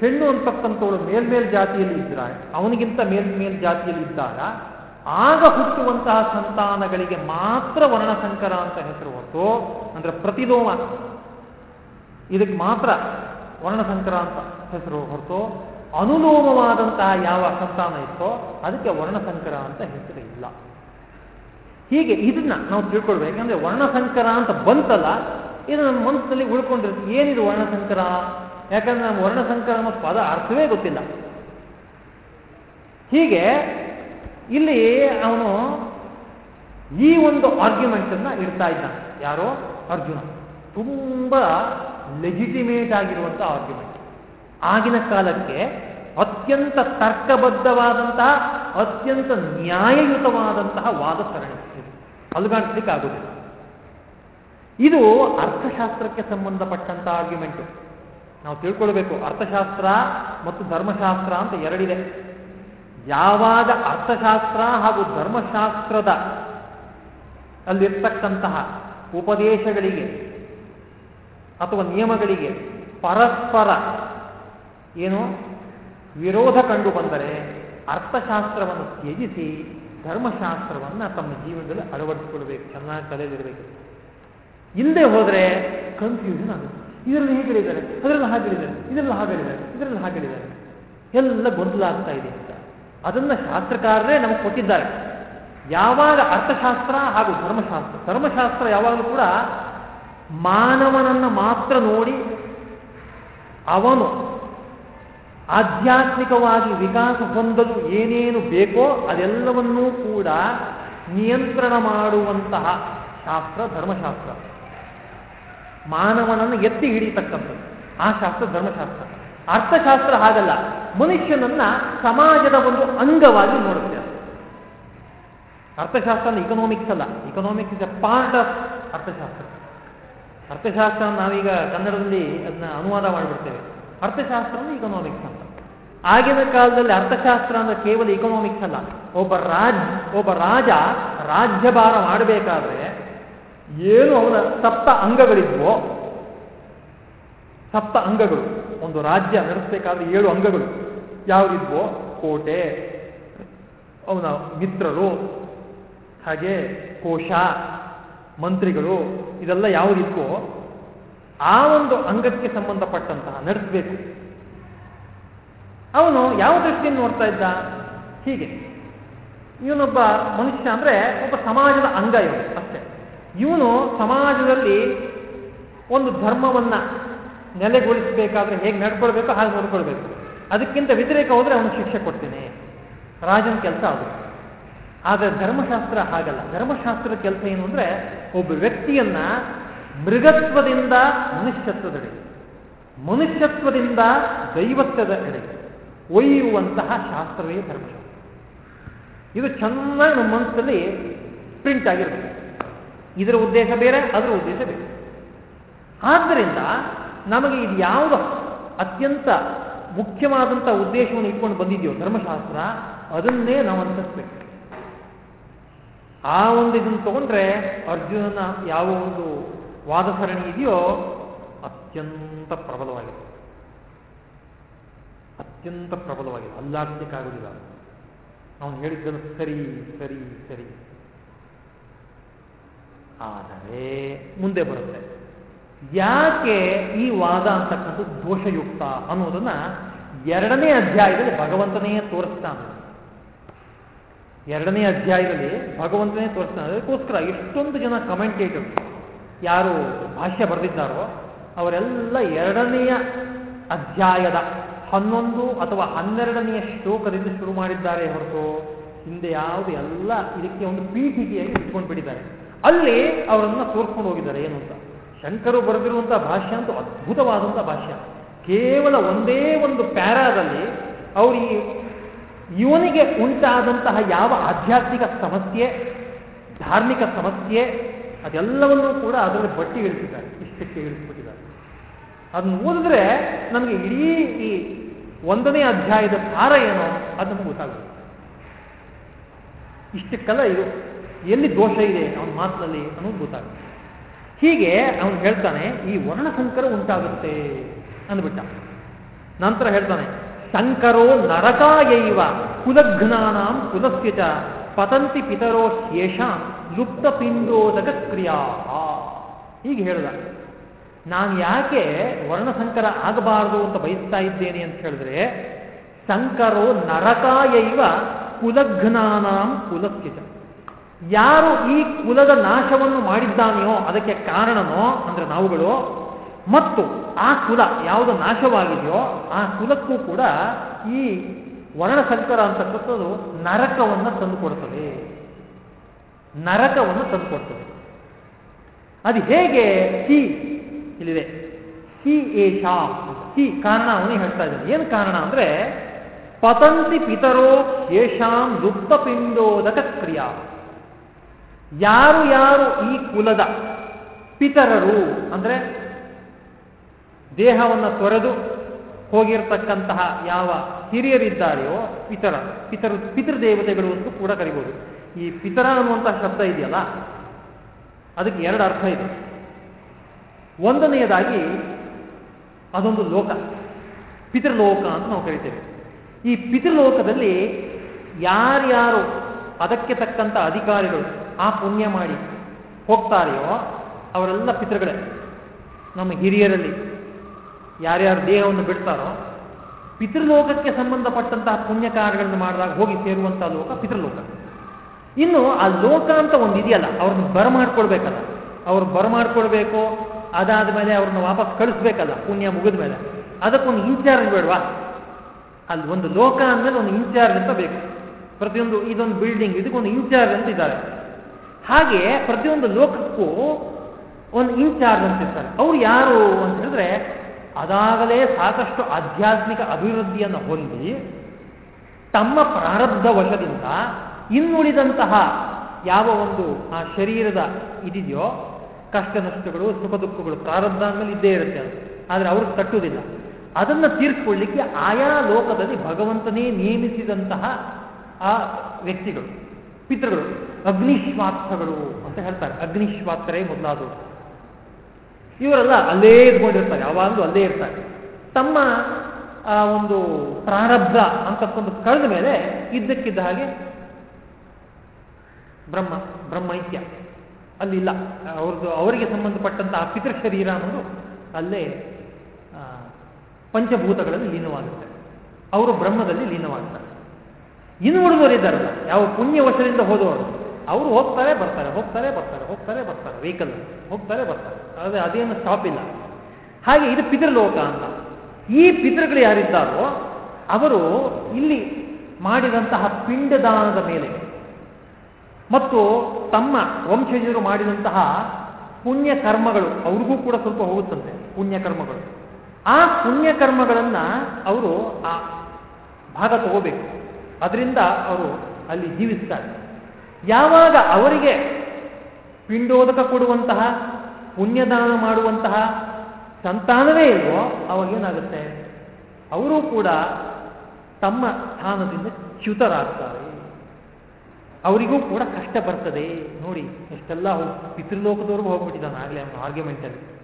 ಹೆಣ್ಣು ಅಂತಕ್ಕಂಥವಳು ಮೇಲ್ಮೇಲ್ ಜಾತಿಯಲ್ಲಿ ಇದ್ದರೆ ಅವನಿಗಿಂತ ಮೇಲ್ಮೇಲ್ ಜಾತಿಯಲ್ಲಿ ಇದ್ದಾಗ ಆಗ ಹುಟ್ಟುವಂತಹ ಸಂತಾನಗಳಿಗೆ ಮಾತ್ರ ವರ್ಣಸಂಕರ ಅಂತ ಹೆಸರು ಹೊರತು, ಅಂದ್ರೆ ಪ್ರತಿಲೋಮ ಇದಕ್ಕೆ ಮಾತ್ರ ವರ್ಣಸಂಕರ ಅಂತ ಹೆಸರು ಹೊರತು, ಅನುಲೋಮವಾದಂತಹ ಯಾವ ಸಂತಾನ ಇತ್ತೋ ಅದಕ್ಕೆ ವರ್ಣಸಂಕರ ಅಂತ ಹೆಸರು ಇಲ್ಲ. ಹೀಗೆ ಇದನ್ನ ನಾವು ತಿಳ್ಕೊಳ್ಬೇಕು. ಯಾಕಂದ್ರೆ ವರ್ಣಸಂಕರ ಅಂತ ಬಂತಲ್ಲ, ಇದು ನಮ್ಮ ಮನಸ್ಸಲ್ಲಿ ಉಳ್ಕೊಂಡಿರುತ್ತೆ. ಏನಿದು ವರ್ಣಸಂಕರ ಯಾಕಂದ್ರೆ ನಮ್ಮ ವರ್ಣಸಂಕರ ಅನ್ನೋ ಪದ ಅರ್ಥವೇ ಗೊತ್ತಿಲ್ಲ. ಹೀಗೆ ಇಲ್ಲಿ ಅವನು ಈ ಒಂದು ಆರ್ಗ್ಯುಮೆಂಟ್ ಅನ್ನ ಇಡ್ತಾ ಇದ್ದಾನೆ. ಯಾರೋ? ಅರ್ಜುನ. ತುಂಬಾ ಲೆಜಿಟಿಮೇಟ್ ಆಗಿರುವಂತಹ ಆರ್ಗ್ಯುಮೆಂಟ್ ಆಗಿನ ಕಾಲಕ್ಕೆ ಅತ್ಯಂತ ತರ್ಕಬದ್ಧವಾದಂತಹ, ಅತ್ಯಂತ ನ್ಯಾಯಯುತವಾದಂತಹ ವಾದ ಸರಣಿ ಇದು. ಅಲ್ಗಾಡಿಸ್ಲಿಕ್ಕೆ ಆಗುದಿಲ್ಲ. ಇದು ಅರ್ಥಶಾಸ್ತ್ರಕ್ಕೆ ಸಂಬಂಧಪಟ್ಟಂತ ಯಾವಾಗ ಅರ್ಥಶಾಸ್ತ್ರ ಹಾಗೂ ಧರ್ಮಶಾಸ್ತ್ರದ ಅಲ್ಲಿರ್ತಕ್ಕಂತಹ ಉಪದೇಶಗಳಿಗೆ ಅಥವಾ ನಿಯಮಗಳಿಗೆ ಪರಸ್ಪರ ಏನು ವಿರೋಧ ಕಂಡು ಬಂದರೆ ಅರ್ಥಶಾಸ್ತ್ರವನ್ನು ತ್ಯಜಿಸಿ ಧರ್ಮಶಾಸ್ತ್ರವನ್ನು ತಮ್ಮ ಜೀವನದಲ್ಲಿ ಅಳವಡಿಸಿಕೊಳ್ಬೇಕು, ಚೆನ್ನಾಗಿ ತಲೆಯಲ್ಲಿರಬೇಕು ಇಲ್ಲದೆ ಹೋದರೆ ಕನ್ಫ್ಯೂಷನ್ ಆಗುತ್ತೆ. ಇದರಲ್ಲಿ ಹೇಗೆ ಅದರಲ್ಲಿ ಹಾಗೆ ಇದರಲ್ಲಿ ಹಾಗೆ ಇದರಲ್ಲಿ ಹಾಗೆ ಎಲ್ಲ ಗೊಂದಲ ಆಗ್ತಾ ಇದೆ. ಅದನ್ನ ಶಾಸ್ತ್ರಕಾರರೇ ನಮಗೆ ಕೊಟ್ಟಿದ್ದಾರೆ. ಯಾವಾಗ ಅರ್ಥಶಾಸ್ತ್ರ ಹಾಗೂ ಧರ್ಮಶಾಸ್ತ್ರ ಧರ್ಮಶಾಸ್ತ್ರ ಯಾವಾಗಲೂ ಕೂಡ ಮಾನವನನ್ನು ಮಾತ್ರ ನೋಡಿ ಅವನು ಆಧ್ಯಾತ್ಮಿಕವಾಗಿ ವಿಕಾಸ ಹೊಂದಲು ಏನೇನು ಬೇಕೋ ಅದೆಲ್ಲವನ್ನೂ ಕೂಡ ನಿಯಂತ್ರಣ ಮಾಡುವಂತಹ ಶಾಸ್ತ್ರ, ಧರ್ಮಶಾಸ್ತ್ರ. ಮಾನವನನ್ನು ಎತ್ತಿ ಹಿಡಿತಕ್ಕಂಥದ್ದು ಆ ಶಾಸ್ತ್ರ ಧರ್ಮಶಾಸ್ತ್ರ. ಅರ್ಥಶಾಸ್ತ್ರ ಹಾಗಲ್ಲ. ಮನುಷ್ಯನನ್ನ ಸಮಾಜದ ಒಂದು ಅಂಗವಾಗಿ ನೋಡುತ್ತೆ. ಅರ್ಥಶಾಸ್ತ್ರ ಇಕನಾಮಿಕ್ಸ್ ಅಲ್ಲ. Economics is a part of ಅರ್ಥಶಾಸ್ತ್ರ. ಅರ್ಥಶಾಸ್ತ್ರ ನಾವೀಗ ಕನ್ನಡದಲ್ಲಿ ಅದನ್ನ ಅನುವಾದ ಮಾಡಿಬಿಡ್ತೇವೆ. ಅರ್ಥಶಾಸ್ತ್ರ ಇಕನಾಮಿಕ್ಸ್ ಅಂತ. ಆಗಿನ ಕಾಲದಲ್ಲಿ ಅರ್ಥಶಾಸ್ತ್ರ ಅಂದ್ರೆ ಕೇವಲ ಇಕನಾಮಿಕ್ಸ್ ಅಲ್ಲ. ಒಬ್ಬ ರಾಜ್, ಒಬ್ಬ ರಾಜ ರಾಜ್ಯಭಾರ ಮಾಡಬೇಕಾದ್ರೆ ಏನು ಅವನ ಸಪ್ತ ಅಂಗಗಳಿದ್ವೋ ಸಪ್ತ ಅಂಗಗಳು ಒಂದು ರಾಜ್ಯ ನಡೆಸಬೇಕಾದ್ರೆ ಏಳು ಅಂಗಗಳು. ಯಾವ್ದಿದ್ವೋ? ಕೋಟೆ, ಅವನ ಮಿತ್ರರು, ಹಾಗೆ ಕೋಶ, ಮಂತ್ರಿಗಳು, ಇದೆಲ್ಲ ಯಾವುದಿದ್ವೋ, ಆ ಒಂದು ಅಂಗಕ್ಕೆ ಸಂಬಂಧಪಟ್ಟಂತಹ ನಡೆಸಬೇಕು. ಅವನು ಯಾವ ದೃಷ್ಟಿಯನ್ನು ನೋಡ್ತಾ ಇದ್ದ? ಹೀಗೆ. ಇವನೊಬ್ಬ ಮನುಷ್ಯ ಅಂದ್ರೆ ಒಬ್ಬ ಸಮಾಜದ ಅಂಗ ಇವನು, ಅಷ್ಟೇ. ಇವನು ಸಮಾಜದಲ್ಲಿ ಒಂದು ಧರ್ಮವನ್ನ ನೆಲೆಗೊಳಿಸಬೇಕಾದ್ರೆ ಹೇಗೆ ನಡ್ಕೊಳ್ಬೇಕು ಹಾಗೆ ನೋಡ್ಕೊಳ್ಬೇಕು. ಅದಕ್ಕಿಂತ ವ್ಯತಿರೇಕ ಹೋದ್ರೆ ಅವನು ಶಿಕ್ಷೆ ಕೊಡ್ತೇನೆ. ರಾಜನ ಕೆಲಸ ಅದು. ಆದರೆ ಧರ್ಮಶಾಸ್ತ್ರ ಹಾಗಲ್ಲ. ಧರ್ಮಶಾಸ್ತ್ರದ ಕೆಲಸ ಏನು ಅಂದರೆ ಒಬ್ಬ ವ್ಯಕ್ತಿಯನ್ನ ಮೃಗತ್ವದಿಂದ ಮನುಷ್ಯತ್ವದಡೆ ಮನುಷ್ಯತ್ವದಿಂದ ದೈವತ್ವದ ಕಡೆ ಒಯ್ಯುವಂತಹ ಶಾಸ್ತ್ರವೇ ಧರ್ಮಶಾಸ್ತ್ರ. ಇದು ಚೆನ್ನಾಗಿ ನಮ್ಮ ಮನಸ್ಸಲ್ಲಿ ಪ್ರಿಂಟ್ ಆಗಿರ್ತದೆ ಇದರ ಉದ್ದೇಶ ಬೇರೆ, ಅದರ ಉದ್ದೇಶ ಬೇರೆ. ಆದ್ದರಿಂದ ನಮಗೆ ಇದು ಯಾವುದು ಅತ್ಯಂತ ಮುಖ್ಯವಾದಂಥ ಉದ್ದೇಶವನ್ನು ಇಟ್ಕೊಂಡು ಬಂದಿದೆಯೋ ಧರ್ಮಶಾಸ್ತ್ರ, ಅದನ್ನೇ ನಾವು ಅನುಸರಿಸ್ಬೇಕು. ಆ ಒಂದು ಇದನ್ನು ತಗೊಂಡ್ರೆ ಅರ್ಜುನನ ಯಾವ ಒಂದು ವಾದ ಸರಣಿ ಇದೆಯೋ ಅತ್ಯಂತ ಪ್ರಬಲವಾಗಿದೆ. ಅತ್ಯಂತ ಪ್ರಬಲವಾಗಿದೆ. ಅಲ್ಲಾಡ್ಲಿಕ್ಕಾಗುವುದಿಲ್ಲ ಅವನು ಹೇಳಿದ್ದನ್ನು ಸರಿ ಸರಿ ಸರಿ. ಆದರೆ ಮುಂದೆ ಬರುತ್ತೆ. ಯಾಕೆ ಈ ವಾದ ಅಂತಕ್ಕಂಥದ್ದು ದೋಷಯುಕ್ತ ಅನ್ನೋದನ್ನ ಎರಡನೇ ಅಧ್ಯಾಯದಲ್ಲಿ ಭಗವಂತನೇ ತೋರಿಸ್ತಾನೆ. ಎರಡನೇ ಅಧ್ಯಾಯದಲ್ಲಿ ಭಗವಂತನೇ ತೋರಿಸ್ತಾನೆ. ಅದಕ್ಕೋಸ್ಕರ ಎಷ್ಟೊಂದು ಜನ ಕಮೆಂಟೇಟರ್ ಯಾರು ಭಾಷ್ಯ ಬರೆದಿದ್ದಾರೋ, ಅವರೆಲ್ಲ ಎರಡನೆಯ ಅಧ್ಯಾಯದ ಹನ್ನೊಂದು ಅಥವಾ ಹನ್ನೆರಡನೆಯ ಶ್ಲೋಕದಿಂದ ಶುರು ಮಾಡಿದ್ದಾರೆ ಹೊರತು ಹಿಂದೆ ಯಾವುದು ಎಲ್ಲ ಇದಕ್ಕೆ ಒಂದು ಪೀಠಿಗೆಯಾಗಿ ಇಟ್ಕೊಂಡು ಬಿಟ್ಟಿದ್ದಾರೆ ಅಲ್ಲಿ ಅವರನ್ನು ತೋರ್ಸ್ಕೊಂಡು ಹೋಗಿದ್ದಾರೆ. ಏನು ಅಂತ? ಶಂಕರು ಬರೆದಿರುವಂಥ ಭಾಷ್ಯ ಅಂತೂ ಅದ್ಭುತವಾದಂಥ ಭಾಷ್ಯ. ಕೇವಲ ಒಂದೇ ಒಂದು ಪ್ಯಾರಾದಲ್ಲಿ ಅವರು ಈ ಇವನಿಗೆ ಉಂಟಾದಂತಹ ಯಾವ ಆಧ್ಯಾತ್ಮಿಕ ಸಮಸ್ಯೆ, ಧಾರ್ಮಿಕ ಸಮಸ್ಯೆ, ಅದೆಲ್ಲವನ್ನೂ ಕೂಡ ಅದರಲ್ಲಿ ಬಟ್ಟಿ ಇಳಿಸಿದ್ದಾರೆ, ಇಷ್ಟಕ್ಕೆ ಇಳಿಸ್ಬಿಟ್ಟಿದ್ದಾರೆ. ಅದನ್ನು ಓದಿದ್ರೆ ನಮಗೆ ಇಡೀ ಈ ಒಂದನೇ ಅಧ್ಯಾಯದ ಸಾರ ಏನೋ ಅದು ಗೊತ್ತಾಗುತ್ತೆ. ಇಷ್ಟಕ್ಕೆಲ್ಲ ಇದು ಎಲ್ಲಿ ದೋಷ ಇದೆ ಅವನ ಮಾತಿನಲ್ಲಿ ಅನ್ನೋದು ಗೊತ್ತಾಗುತ್ತೆ. ಹೀಗೆ ಅವನು ಹೇಳ್ತಾನೆ, ಈ ವರ್ಣಸಂಕರ ಉಂಟಾಗುತ್ತೆ ಅಂದ್ಬಿಟ್ಟ. ನಂತರ ಹೇಳ್ತಾನೆ ಸಂಕರೋ ನರಕಾಯೈವ ಕುಲಘ್ನಾನಾಂ ಕುಲಸ್ಯ ಚ ಪತಂತಿ ಪಿತರೋ ಶೇಷ ಲುಪ್ತ ಪಿಂಡೋದಕ ಕ್ರಿಯಾ ಹೀಗೆ ಹೇಳ್ದ. ನಾನು ಯಾಕೆ ವರ್ಣಸಂಕರ ಆಗಬಾರದು ಅಂತ ಬಯಸ್ತಾ ಇದ್ದೇನೆ ಅಂತ ಹೇಳಿದ್ರೆ ಸಂಕರೋ ನರಕಾಯೈವ ಕುಲಘ್ನಾನಾಂ ಕುಲಸ್ಯ ಚ. ಯಾರು ಈ ಕುಲದ ನಾಶವನ್ನು ಮಾಡಿದ್ದಾನೆಯೋ ಅದಕ್ಕೆ ಕಾರಣನೋ ಅಂದ್ರೆ ನಾವುಗಳು, ಮತ್ತು ಆ ಕುಲ ಯಾವುದು ನಾಶವಾಗಿದೆಯೋ ಆ ಕುಲಕ್ಕೂ ಕೂಡ ಈ ವರ್ಣಸಂಕರ ಅಂತಕ್ಕಂಥದ್ದು ನರಕವನ್ನು ತಂದುಕೊಡ್ತದೆ. ನರಕವನ್ನು ತಂದುಕೊಡ್ತದೆ. ಅದು ಹೇಗೆ? ಸಿ ಇಲ್ಲಿದೆ. ಹಿ ಶಾ ಸಿ ಕಾರಣ ಅವನೇ ಹೇಳ್ತಾ ಇದ್ದಾನೆ. ಏನು ಕಾರಣ ಅಂದ್ರೆ ಪತಂತಿ ಪಿತರೋ ಯೇಷಾಂ ದುಪ್ತ ಪಿಂಡೋದಕ ಕ್ರಿಯಾ. ಯಾರು ಯಾರು ಈ ಕುಲದ ಪಿತರರು ಅಂದರೆ ದೇಹವನ್ನು ತೊರೆದು ಹೋಗಿರ್ತಕ್ಕಂತಹ ಯಾವ ಹಿರಿಯರಿದ್ದಾರೆಯೋ ಪಿತರ, ಪಿತರು, ಪಿತೃದೇವತೆಗಳು ಅಂತ ಕೂಡ ಕರಿಬೋದು. ಈ ಪಿತರ ಅನ್ನುವಂತಹ ಶಬ್ದ ಇದೆಯಲ್ಲ? ಅದಕ್ಕೆ ಎರಡು ಅರ್ಥ ಇದೆ. ಒಂದನೆಯದಾಗಿ ಅದೊಂದು ಲೋಕ, ಪಿತೃಲೋಕ ಅಂತ ನಾವು ಕರಿತೇವೆ. ಈ ಪಿತೃಲೋಕದಲ್ಲಿ ಯಾರ್ಯಾರು ಅದಕ್ಕೆ ತಕ್ಕಂಥ ಅಧಿಕಾರಿಗಳು ಆ ಪುಣ್ಯ ಮಾಡಿ ಹೋಗ್ತಾರೆಯೋ ಅವರೆಲ್ಲ ಪಿತೃಗಳೇ. ನಮ್ಮ ಹಿರಿಯರಲ್ಲಿ ಯಾರ್ಯಾರು ದೇಹವನ್ನು ಬಿಡ್ತಾರೋ ಪಿತೃಲೋಕಕ್ಕೆ ಸಂಬಂಧಪಟ್ಟಂತಹ ಪುಣ್ಯ ಕಾರ್ಯಗಳನ್ನು ಮಾಡಿದಾಗ ಹೋಗಿ ಸೇರುವಂತಹ ಲೋಕ ಪಿತೃಲೋಕ. ಇನ್ನು ಆ ಲೋಕ ಅಂತ ಒಂದು ಇದೆಯಲ್ಲ, ಅವ್ರನ್ನ ಬರಮಾಡ್ಕೊಳ್ಬೇಕಲ್ಲ. ಅವ್ರು ಬರಮಾಡ್ಕೊಳ್ಬೇಕು, ಅದಾದ ಮೇಲೆ ಅವ್ರನ್ನ ವಾಪಸ್ ಕಳಿಸ್ಬೇಕಲ್ಲ, ಪುಣ್ಯ ಮುಗಿದ ಮೇಲೆ. ಅದಕ್ಕೊಂದು ಇನ್ಚಾರ್ಜ್ ಬೇಡವಾ? ಅಲ್ಲಿ ಒಂದು ಲೋಕ ಅಂದಮೇಲೆ ಒಂದು ಇನ್ಚಾರ್ಜ್ ಅಂತ ಬೇಕು. ಪ್ರತಿಯೊಂದು ಇದೊಂದು ಬಿಲ್ಡಿಂಗ್ ಇದಕ್ಕೊಂದು ಇನ್ಚಾರ್ಜ್ ಅಂತ ಇದ್ದಾರೆ. ಹಾಗೆ ಪ್ರತಿಯೊಂದು ಲೋಕಕ್ಕೂ ಒಂದು ಇನ್ಚಾರ್ಜ್ ಅಂತ ಇರ್ತಾರೆ. ಅವ್ರು ಯಾರು ಅಂತ ಹೇಳಿದ್ರೆ, ಅದಾಗಲೇ ಸಾಕಷ್ಟು ಆಧ್ಯಾತ್ಮಿಕ ಅಭಿವೃದ್ಧಿಯನ್ನು ಹೊಂದಿ, ತಮ್ಮ ಪ್ರಾರಬ್ಧ ವಶದಿಂದ ಇನ್ನುಳಿದಂತಹ ಯಾವ ಒಂದು ಆ ಶರೀರದ ಇದಿದೆಯೋ, ಕಷ್ಟ ನಷ್ಟಗಳು, ಸುಖ ದುಃಖಗಳು ಪ್ರಾರಬ್ಧ ಅಂದಮೇಲೆ ಇದ್ದೇ ಇರುತ್ತೆ ಅದು. ಆದರೆ ಅವ್ರಿಗೆ ತಟ್ಟುವುದಿಲ್ಲ. ಅದನ್ನು ತೀರಿಸ್ಕೊಳ್ಳಿಕ್ಕೆ ಆಯಾ ಲೋಕದಲ್ಲಿ ಭಗವಂತನೇ ನೇಮಿಸಿದಂತಹ ಆ ವ್ಯಕ್ತಿಗಳು. ಪಿತೃಗಳು ಅಗ್ನಿಶ್ವಾರ್ಥಗಳು ಅಂತ ಹೇಳ್ತಾರೆ. ಅಗ್ನಿಶ್ವಾತ್ತರೇ ಮೊದಲಾದವರು. ಇವರೆಲ್ಲ ಅಲ್ಲೇ ಇದ್ಕೊಂಡಿರ್ತಾರೆ, ಯಾವಾಗಲೂ ಅಲ್ಲೇ ಇರ್ತಾರೆ. ತಮ್ಮ, ಆ, ಒಂದು ಪ್ರಾರಬ್ಧ ಅಂತಕ್ಕೊಂದು ಕಳೆದ ಮೇಲೆ ಇದ್ದಕ್ಕಿದ್ದ ಹಾಗೆ ಬ್ರಹ್ಮ, ಬ್ರಹ್ಮೈತ್ಯ. ಅಲ್ಲಿಲ್ಲ ಅವ್ರದ್ದು, ಅವರಿಗೆ ಸಂಬಂಧಪಟ್ಟಂತಹ ಪಿತೃ ಶರೀರ ಅನ್ನೋದು ಅಲ್ಲೇ ಪಂಚಭೂತಗಳಲ್ಲಿ ಲೀನವಾಗುತ್ತೆ. ಅವರು ಬ್ರಹ್ಮದಲ್ಲಿ ಲೀನವಾಗ್ತಾರೆ. ಇನ್ನು ಉಳಿದವರಿದ್ದಾರಲ್ಲ ಯಾವ ಪುಣ್ಯ ವಶದಿಂದ ಹೋದವರು. ಅವರು ಹೋಗ್ತಾರೆ, ಬರ್ತಾರೆ ಹೋಗ್ತಾರೆ ಬರ್ತಾರೆ ಹೋಗ್ತಾರೆ, ಬರ್ತಾರೆ. ವೆಹಿಕಲ್ ಹೋಗ್ತಾರೆ, ಬರ್ತಾರೆ. ಅದೇ ಅದೇನು ಸ್ಟಾಪ್ ಇಲ್ಲ. ಹಾಗೆ ಇದು ಪಿತೃಲೋಕ ಅಂತ. ಈ ಪಿತೃಗಳು ಯಾರಿದ್ದಾರೋ, ಅವರು ಇಲ್ಲಿ ಮಾಡಿದಂತಹ ಪಿಂಡದಾನದ ಮೇಲೆ ಮತ್ತು ತಮ್ಮ ವಂಶಜರು ಮಾಡಿದಂತಹ ಪುಣ್ಯ ಕರ್ಮಗಳು, ಅವ್ರಿಗೂ ಕೂಡ ಸ್ವಲ್ಪ ಹೋಗುತ್ತಂತೆ, ಪುಣ್ಯ ಕರ್ಮಗಳು. ಆ ಪುಣ್ಯ ಕರ್ಮಗಳನ್ನು ಅವರು ಆ ಭಾಗ ತಗೋಬೇಕು. ಅದರಿಂದ ಅವರು ಅಲ್ಲಿ ಜೀವಿಸ್ತಾರೆ. ಯಾವಾಗ ಅವರಿಗೆ ಪಿಂಡೋದಕ ಕೊಡುವಂತಹ, ಪುಣ್ಯದಾನ ಮಾಡುವಂತಹ ಸಂತಾನವೇ ಇಲ್ವೋ ಅವಾಗೇನಾಗುತ್ತೆ ಅವರು ಕೂಡ ತಮ್ಮ ಸ್ಥಾನದಿಂದ ಚ್ಯುತರಾಗ್ತಾರೆ. ಅವರಿಗೂ ಕೂಡ ಕಷ್ಟ ಬರ್ತದೆ. ನೋಡಿ, ಎಷ್ಟೆಲ್ಲ ಪಿತೃಲೋಕದವ್ರಿಗೂ ಹೋಗ್ಬಿಟ್ಟಿದ್ದಾನೆ ಆಗಲೇ ಅವನು ಆರ್ಗ್ಯುಮೆಂಟಲ್ಲಿ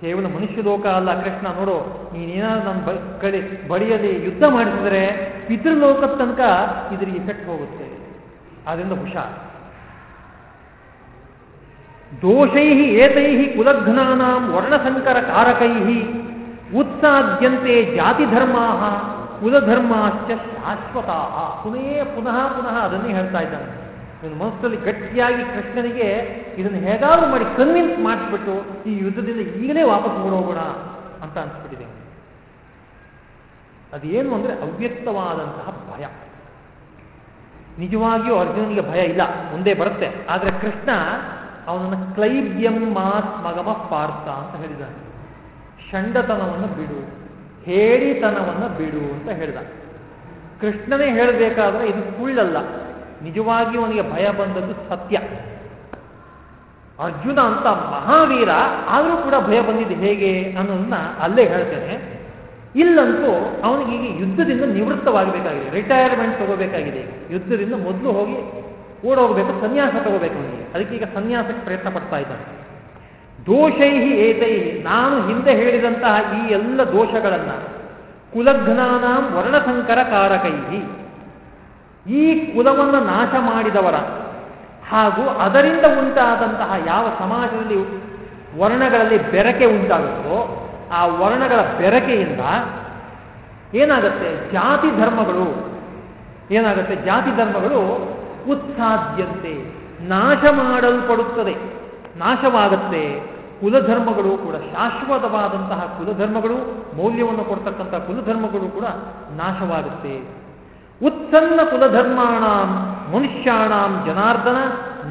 ಕೇವಲ ಮನುಷ್ಯ ಲೋಕ ಅಲ್ಲ, ಕೃಷ್ಣ ನೋಡು, ನೀನೇನಾದ್ರು ನನ್ನ ಕಡೆ ಬಡಿಯಲ್ಲಿ ಯುದ್ಧ ಮಾಡಿಸಿದ್ರೆ ಪಿತೃಲೋಕದ ತನಕ ಇದ್ರ ಇಫೆಕ್ಟ್ ಹೋಗುತ್ತೆ. ಆದ್ರಿಂದ ಹುಷಾರ್. ದೋಷೈ ಏತೈ ಕುಲಘ್ನಾಂ ವರ್ಣಸಂಕರ ಕಾರಕೈ ಉತ್ಸಾದ್ಯಂತೆ ಜಾತಿ ಧರ್ಮಾ ಕುಲಧರ್ಮಾಶ್ಚ ಶಾಶ್ವತ ಪುನೇ ಪುನಃ ಪುನಃ ಅದನ್ನೇ ಹೇಳ್ತಾ ಇದ್ದಾನೆ. ಇವನು ಮನಸ್ಸಲ್ಲಿ ಗಟ್ಟಿಯಾಗಿ ಕೃಷ್ಣನಿಗೆ ಇದನ್ನು ಹೇಗಾದ್ರೂ ಮಾಡಿ ಕನ್ವಿನ್ಸ್ ಮಾಡಿಸ್ಬಿಟ್ಟು ಈ ಯುದ್ಧದಿಂದ ಈಗಲೇ ವಾಪಸ್ ಓಡೋಗೋಣ ಅಂತ ಅನ್ಸ್ಬಿಟ್ಟಿದೆ. ಅದೇನು ಅಂದರೆ ಅವ್ಯಕ್ತವಾದಂತಹ ಭಯ. ನಿಜವಾಗಿಯೂ ಅರ್ಜುನನಿಗೆ ಭಯ ಇಲ್ಲ, ಮುಂದೆ ಬರುತ್ತೆ. ಆದರೆ ಕೃಷ್ಣ ಅವನನ್ನು ಕ್ಲೈಬ್ಯಂ ಮಗಮ ಪಾರ್ಥ ಅಂತ ಹೇಳಿದ್ದಾನೆ ಷಂಡತನವನ್ನು ಬಿಡು ಹೇಳಿತನವನ್ನು ಬಿಡು ಅಂತ ಹೇಳಿದ. ಕೃಷ್ಣನೇ ಹೇಳಬೇಕಾದ್ರೆ ಇದು ಸುಳ್ಳಲ್ಲ. ನಿಜವಾಗಿ ಅವನಿಗೆ ಭಯ ಬಂದದ್ದು ಸತ್ಯ. ಅರ್ಜುನ ಅಂತ ಮಹಾವೀರ ಆದರೂ ಕೂಡ ಭಯ ಬಂದಿದ್ದು ಹೇಗೆ ಅನ್ನೋದನ್ನ ಅಲ್ಲೇ ಹೇಳ್ತೇನೆ. ಇಲ್ಲಂತೂ ಅವನಿಗೆ ಈಗ ಯುದ್ಧದಿಂದ ನಿವೃತ್ತವಾಗಬೇಕಾಗಿದೆ. ರಿಟೈರ್ಮೆಂಟ್ ತಗೋಬೇಕಾಗಿದೆ. ಯುದ್ಧದಿಂದ ಮೊದಲು ಹೋಗಿ ಓಡೋಗ್ಬೇಕು, ಸನ್ಯಾಸ ತಗೋಬೇಕು ಅವನಿಗೆ. ಅದಕ್ಕೆ ಈಗ ಸನ್ಯಾಸಕ್ಕೆ ಪ್ರಯತ್ನ ಪಡ್ತಾ ಇದ್ದಾನೆ. ದೋಷೈಹಿ ಏತೈ ನಾನು ಹಿಂದೆ ಹೇಳಿದಂತಹ ಈ ಎಲ್ಲ ದೋಷಗಳನ್ನು ಕುಲಘ್ನಾನಾಂ ವರ್ಣಸಂಕರ ಕಾರಕೈಹಿ ಈ ಕುಲವನ್ನು ನಾಶ ಮಾಡಿದವರ ಹಾಗೂ ಅದರಿಂದ ಉಂಟಾದಂತಹ ಯಾವ ಸಮಾಜದಲ್ಲಿ ವರ್ಣಗಳಲ್ಲಿ ಬೆರಕೆ ಉಂಟಾಗುತ್ತೋ ಆ ವರ್ಣಗಳ ಬೆರಕೆಯಿಂದ ಏನಾಗುತ್ತೆ? ಜಾತಿ ಧರ್ಮಗಳು, ಏನಾಗುತ್ತೆ? ಜಾತಿ ಧರ್ಮಗಳು ಉತ್ಸಾದ್ಯಂತೆ ನಾಶ ಮಾಡಲ್ಪಡುತ್ತದೆ, ನಾಶವಾಗುತ್ತೆ. ಕುಲಧರ್ಮಗಳು ಕೂಡ ಶಾಶ್ವತವಾದಂತಹ ಕುಲಧರ್ಮಗಳು, ಮೌಲ್ಯವನ್ನು ಕೊಡ್ತಕ್ಕಂತಹ ಕುಲಧರ್ಮಗಳು ಕೂಡ ನಾಶವಾಗುತ್ತೆ. ಉತ್ಸನ್ನ ಕುಲಧರ್ಮಾಣಂ, ಮನುಷ್ಯಾಣಂ ಜನಾರ್ದನ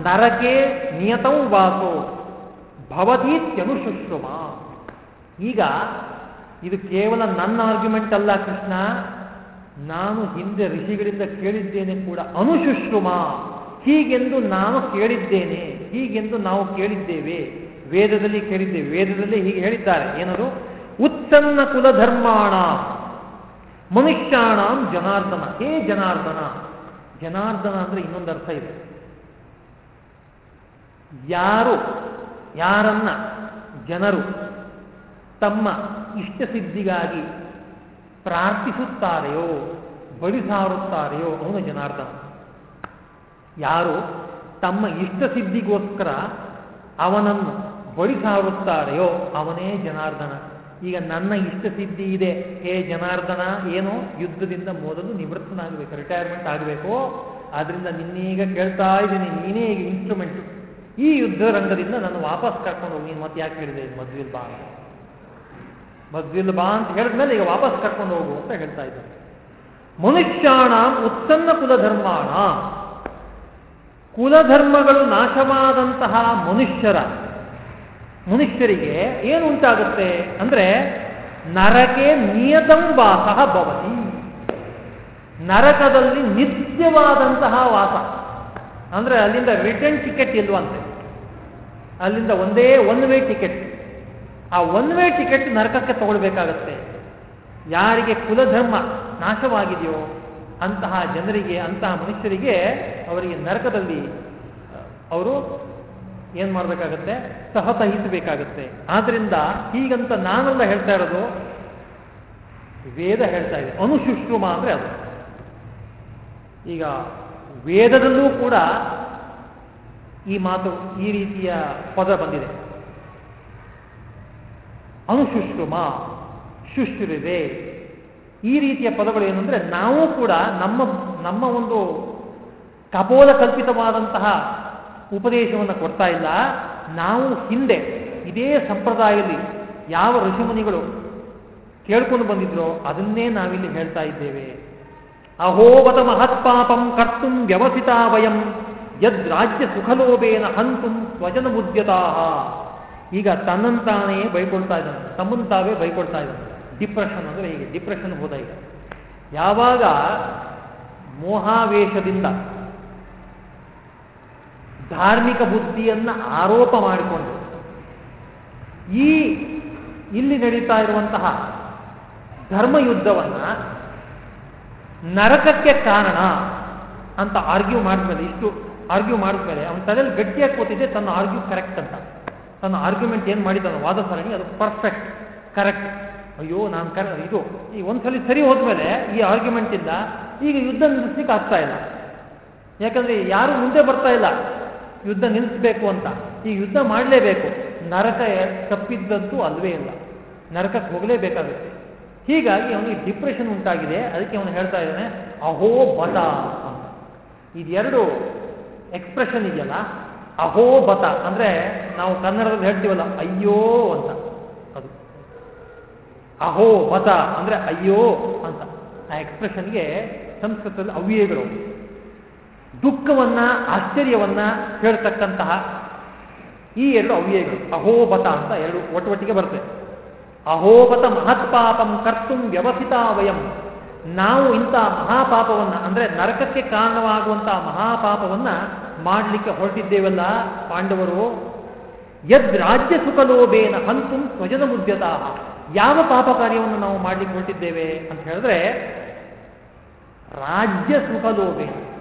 ನರಕೆ ನಿಯತೌ ವಾಸೋ ಭವತೀತ್ಯನುಶುಶ್ರುಮ ಈಗ ಇದು ಕೇವಲ ನನ್ನ ಆರ್ಗ್ಯುಮೆಂಟ್ ಅಲ್ಲ ಕೃಷ್ಣ, ನಾನು ಹಿಂದೆ ಋಷಿಗಳಿಂದ ಕೇಳಿದ್ದೇನೆ ಕೂಡ ಅನುಶುಶ್ರುಮ. ಹೀಗೆಂದು ನಾನು ಕೇಳಿದ್ದೇನೆ, ಹೀಗೆಂದು ನಾವು ಕೇಳಿದ್ದೇವೆ. ವೇದದಲ್ಲಿ ಕೇಳಿದ್ದೇವೆ, ವೇದದಲ್ಲಿ ಹೀಗೆ ಹೇಳಿದ್ದಾರೆ, ಏನದು? ಉತ್ಸನ್ನ ಕುಲಧರ್ಮಾಣ. ಮನುಷ್ಯಾಣಂ ಜನಾರ್ದನ. ಹೇ ಜನಾರ್ದನ. ಜನಾರ್ದನ ಅಂದ್ರೆ ಇನ್ನೊಂದು ಅರ್ಥ ಇದೆ. ಯಾರು, ಯಾರನ್ನ ಜನರು ತಮ್ಮ ಇಷ್ಟಸಿದ್ಧಿಗಾಗಿ ಪ್ರಾರ್ಥಿಸುತ್ತಾರೆಯೋ ಬಳಿ ಸಾರುತ್ತಾರೆಯೋ, ಅವನು ಜನಾರ್ದನ. ಯಾರು ತಮ್ಮ ಇಷ್ಟ ಸಿದ್ಧಿಗೋಸ್ಕರ ಅವನನ್ನು ಬಳಿ ಸಾರುತ್ತಾರೆಯೋ, ಅವನೇ ಜನಾರ್ದನ. ಈಗ ನನ್ನ ಇಷ್ಟ ಸಿದ್ಧಿ ಇದೆ. ಹೇ ಜನಾರ್ದನ, ಏನು? ಯುದ್ಧದಿಂದ ಮೊದಲು ನಿವೃತ್ತನಾಗಬೇಕು ರಿಟೈರ್ಮೆಂಟ್ ಆಗಬೇಕು. ಆದ್ರಿಂದ ನಿನ್ನೀಗ ಕೇಳ್ತಾ ಇದ್ದೀನಿ, ನೀನೇ ಈಗ ಇನ್ಸ್ಟ್ರೂಮೆಂಟ್ ಈ ಯುದ್ಧ ರಂಗದಿಂದ ನಾನು ವಾಪಸ್ ಕರ್ಕೊಂಡು ಹೋಗಿ. ನೀನು ಮತ್ತೆ ಯಾಕೆ ಹೇಳಿದೆ? ಮದ್ವಿಲ್ ಬಾ. ಮದ್ವಿಲ್ ಬಾ ಅಂತ ಹೇಳಿದ್ಮೇಲೆ ಈಗ ವಾಪಸ್ ಕರ್ಕೊಂಡು ಹೋಗು ಅಂತ ಹೇಳ್ತಾ ಇದ್ದಾರೆ ಮನುಷ್ಯಾಣ ಉತ್ಸನ್ನ ಕುಲಧರ್ಮಾಣ. ಕುಲಧರ್ಮಗಳು ನಾಶವಾದಂತಹ ಮನುಷ್ಯರ ಮನುಷ್ಯರಿಗೆ ಏನು ಉಂಟಾಗುತ್ತೆ ಅಂದರೆ ನರಕೆ ನಿಯತಂ ವಾಸ ಭವತಿ. ನರಕದಲ್ಲಿ ನಿತ್ಯವಾದಂತಹ ವಾಸ. ಅಂದರೆ ಅಲ್ಲಿಂದ ರಿಟರ್ನ್ ಟಿಕೆಟ್ ಇಲ್ವಂತೆ. ಅಲ್ಲಿಂದ ಒಂದೇ ಒನ್ ವೇ ಟಿಕೆಟ್ ಆ ಒನ್ ವೇ ಟಿಕೆಟ್ ನರಕಕ್ಕೆ ತಗೊಳ್ಬೇಕಾಗತ್ತೆ. ಯಾರಿಗೆ ಕುಲಧರ್ಮ ನಾಶವಾಗಿದೆಯೋ ಅಂತಹ ಜನರಿಗೆ, ಅಂತಹ ಮನುಷ್ಯರಿಗೆ ಅವರಿಗೆ ನರಕದಲ್ಲಿ, ಅವರು ಏನ್ ಮಾಡಬೇಕಾಗತ್ತೆ? ಸಹತಹಿಸಬೇಕಾಗತ್ತೆ ಆದ್ರಿಂದ ಹೀಗಂತ ನಾನೆಲ್ಲ ಹೇಳ್ತಾ ಇರೋದು, ವೇದ ಹೇಳ್ತಾ ಇದೆ. ಅನುಶುಶ್ರುಮ ಅಂದ್ರೆ ಅದು. ಈಗ ವೇದದಲ್ಲೂ ಕೂಡ ಈ ಮಾತು, ಈ ರೀತಿಯ ಪದ ಬಂದಿದೆ. ಅನುಶುಶ್ರುಮ ಶುಶ್ರುವೆ ಈ ರೀತಿಯ ಪದಗಳು ಏನಂದ್ರೆ ನಾವು ಕೂಡ ನಮ್ಮ ನಮ್ಮ ಒಂದು ಕಪೋಲ ಕಲ್ಪಿತವಾದಂತಹ ಉಪದೇಶವನ್ನು ಕೊಡ್ತಾ ಇಲ್ಲ. ನಾವು ಹಿಂದೆ ಇದೇ ಸಂಪ್ರದಾಯದಲ್ಲಿ ಯಾವ ಋಷಿಮುನಿಗಳು ಕೇಳ್ಕೊಂಡು ಬಂದಿದ್ರೋ ಅದನ್ನೇ ನಾವಿಲ್ಲಿ ಹೇಳ್ತಾ ಇದ್ದೇವೆ. ಅಹೋವತ ಮಹತ್ಪಾಪಂ ಕರ್ತುಂ ವ್ಯವಸಿತಾ ವಯಂ ಯದ್ ರಾಜ್ಯ ಸುಖಲೋಭೇನ ಹಂತುಂ ಸ್ವಜನ ಮುದ್ಯತಾ ಈಗ ತನ್ನಂತಾನೇ ಬೈಕೊಳ್ತಾ ಇದ್ದಾನೆ ತಮ್ಮನ್ನು ತಾವೇ ಬೈಕೊಳ್ತಾ ಇದ್ದಾನೆ. ಡಿಪ್ರೆಷನ್ ಅಂದರೆ ಹೀಗೆ ಡಿಪ್ರೆಷನ್ ಹೋದ ಈಗ. ಯಾವಾಗ ಮೋಹಾವೇಶದಿಂದ ಧಾರ್ಮಿಕ ಬುದ್ಧಿಯನ್ನು ಆರೋಪ ಮಾಡಿಕೊಂಡು ಈ ಇಲ್ಲಿ ನಡೀತಾ ಇರುವಂತಹ ಧರ್ಮಯುದ್ಧವನ್ನ ನರಕಕ್ಕೆ ಕಾರಣ ಅಂತ ಆರ್ಗ್ಯೂ ಮಾಡಿದ್ಮೇಲೆ ಇಷ್ಟು ಆರ್ಗ್ಯೂ ಮಾಡಿದ್ಮೇಲೆ ಅವನ ತಲೆಯಲ್ಲಿ ಗಟ್ಟಿಯಾಗಿ ಕೂತಿದ್ದೆ, ತನ್ನ ಆರ್ಗ್ಯೂ ಕರೆಕ್ಟ್ ಅಂತ. ತನ್ನ ಆರ್ಗ್ಯುಮೆಂಟ್ ಏನು ಮಾಡಿದ್ದಾನೆ, ವಾದ ಸರಣಿ, ಅದು ಪರ್ಫೆಕ್ಟ್, ಕರೆಕ್ಟ್. ಅಯ್ಯೋ, ನಾನು ಕರೆ, ಇದು, ಈ ಒಂದ್ಸಲಿ ಸರಿ ಹೋದ್ಮೇಲೆ ಈ ಆರ್ಗ್ಯುಮೆಂಟಿಂದ ಈಗ ಯುದ್ಧ ನಿಲ್ಲಿಸ್ಲಿಕ್ಕೆ ಆಗ್ತಾ ಇಲ್ಲ. ಯಾಕಂದರೆ ಯಾರು ಮುಂದೆ ಬರ್ತಾ ಇಲ್ಲ. ಯುದ್ಧ ನಿಲ್ಲಿಸಬೇಕು ಅಂತ. ಈ ಯುದ್ಧ ಮಾಡಲೇಬೇಕು. ನರಕ ತಪ್ಪಿದ್ದಂತೂ ಅಲ್ವೇ ಇಲ್ಲ. ನರಕಕ್ಕೆ ಹೋಗಲೇಬೇಕಾಗುತ್ತೆ. ಹೀಗಾಗಿ ಅವನಿಗೆ ಡಿಪ್ರೆಷನ್ ಉಂಟಾಗಿದೆ. ಅದಕ್ಕೆ ಅವನು ಹೇಳ್ತಾ ಇದ್ದಾನೆ, ಅಹೋ ಬತ ಅಂತ. ಇದೆರಡು ಎಕ್ಸ್ಪ್ರೆಷನ್ ಇದೆಯಲ್ಲ, ಅಹೋ ಬತ ಅಂದರೆ ನಾವು ಕನ್ನಡದಲ್ಲಿ ಹೇಳ್ತೀವಲ್ಲ, ಅಯ್ಯೋ ಅಂತ. ಅದು. ಅಹೋ ಬತ ಅಂದರೆ ಅಯ್ಯೋ ಅಂತ. ಆ ಎಕ್ಸ್ಪ್ರೆಷನ್ಗೆ ಸಂಸ್ಕೃತದಲ್ಲಿ ಅವ್ಯಯಗಳು. ದುಃಖವನ್ನ, ಆಶ್ಚರ್ಯವನ್ನ ಹೇಳ್ತಕ್ಕಂತಹ ಈ ಎರಡು ಅವ್ಯಯಗಳು ಅಹೋಬತ ಅಂತ ಎರಡು ಒಟ್ಟೊಟ್ಟಿಗೆ ಬರುತ್ತೆ. ಅಹೋಬತ ಮಹತ್ಪಾಪಂ ಕರ್ತು ವ್ಯವಸಿತಾ ವಯಂ. ನಾವು ಇಂಥ ಮಹಾಪಾಪವನ್ನ, ಅಂದ್ರೆ ನರಕಕ್ಕೆ ಕಾರಣವಾಗುವಂತಹ ಮಹಾಪಾಪವನ್ನ ಮಾಡಲಿಕ್ಕೆ ಹೊರಟಿದ್ದೇವಲ್ಲ ಪಾಂಡವರು? ಯದ್ ರಾಜ್ಯ ಸುಖಲೋಭೇನ ಹಂತು ಸ್ವಜನ ಮುದ್ಯತಾ ಯಾವ ಪಾಪ ಕಾರ್ಯವನ್ನು ನಾವು ಮಾಡ್ಲಿಕ್ಕೆ ಹೊರಟಿದ್ದೇವೆ ಅಂತ ಹೇಳಿದ್ರೆ ರಾಜ್ಯ ಸುಖಲೋಭೇನ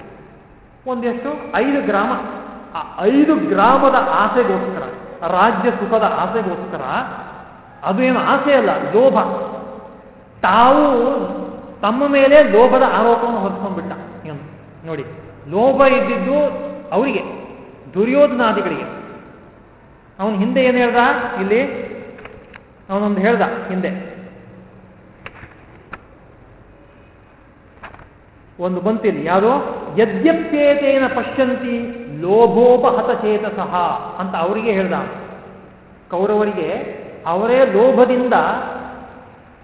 ಒಂದೆಷ್ಟು ಐದು ಗ್ರಾಮ. ಆ ಐದು ಗ್ರಾಮದ ಆಸೆಗೋಸ್ಕರ, ರಾಜ್ಯ ಸುಖದ ಆಸೆಗೋಸ್ಕರ ಅದೇನು ಆಸೆ ಅಲ್ಲ, ಲೋಭ. ತಾವು ತಮ್ಮ ಮೇಲೆ ಲೋಭದ ಆರೋಪವನ್ನು ಹೊರಿಸ್ಕೊಂಡ್ಬಿಟ್ಟ. ಏನು ನೋಡಿ, ಲೋಭ ಇದ್ದಿದ್ದು ಅವರಿಗೆ, ದುರ್ಯೋಧನಾದಿಗಳಿಗೆ. ಅವನು ಹಿಂದೆ ಏನು ಹೇಳ್ದ? ಇಲ್ಲಿ ಅವನೊಂದು ಹೇಳ್ದ ಹಿಂದೆ. ಒಂದು ಬಂತಿಲ್ಲಿ ಯಾರೋ ಯದ್ಯಪ್ಯೇತೇನ ಪಶ್ಯಂತಿ ಲೋಭೋಪಹತ ಚೇತಸಃ ಅಂತ ಅವರಿಗೆ ಹೇಳ್ದ. ಕೌರವರಿಗೆ ಅವರೇ ಲೋಭದಿಂದ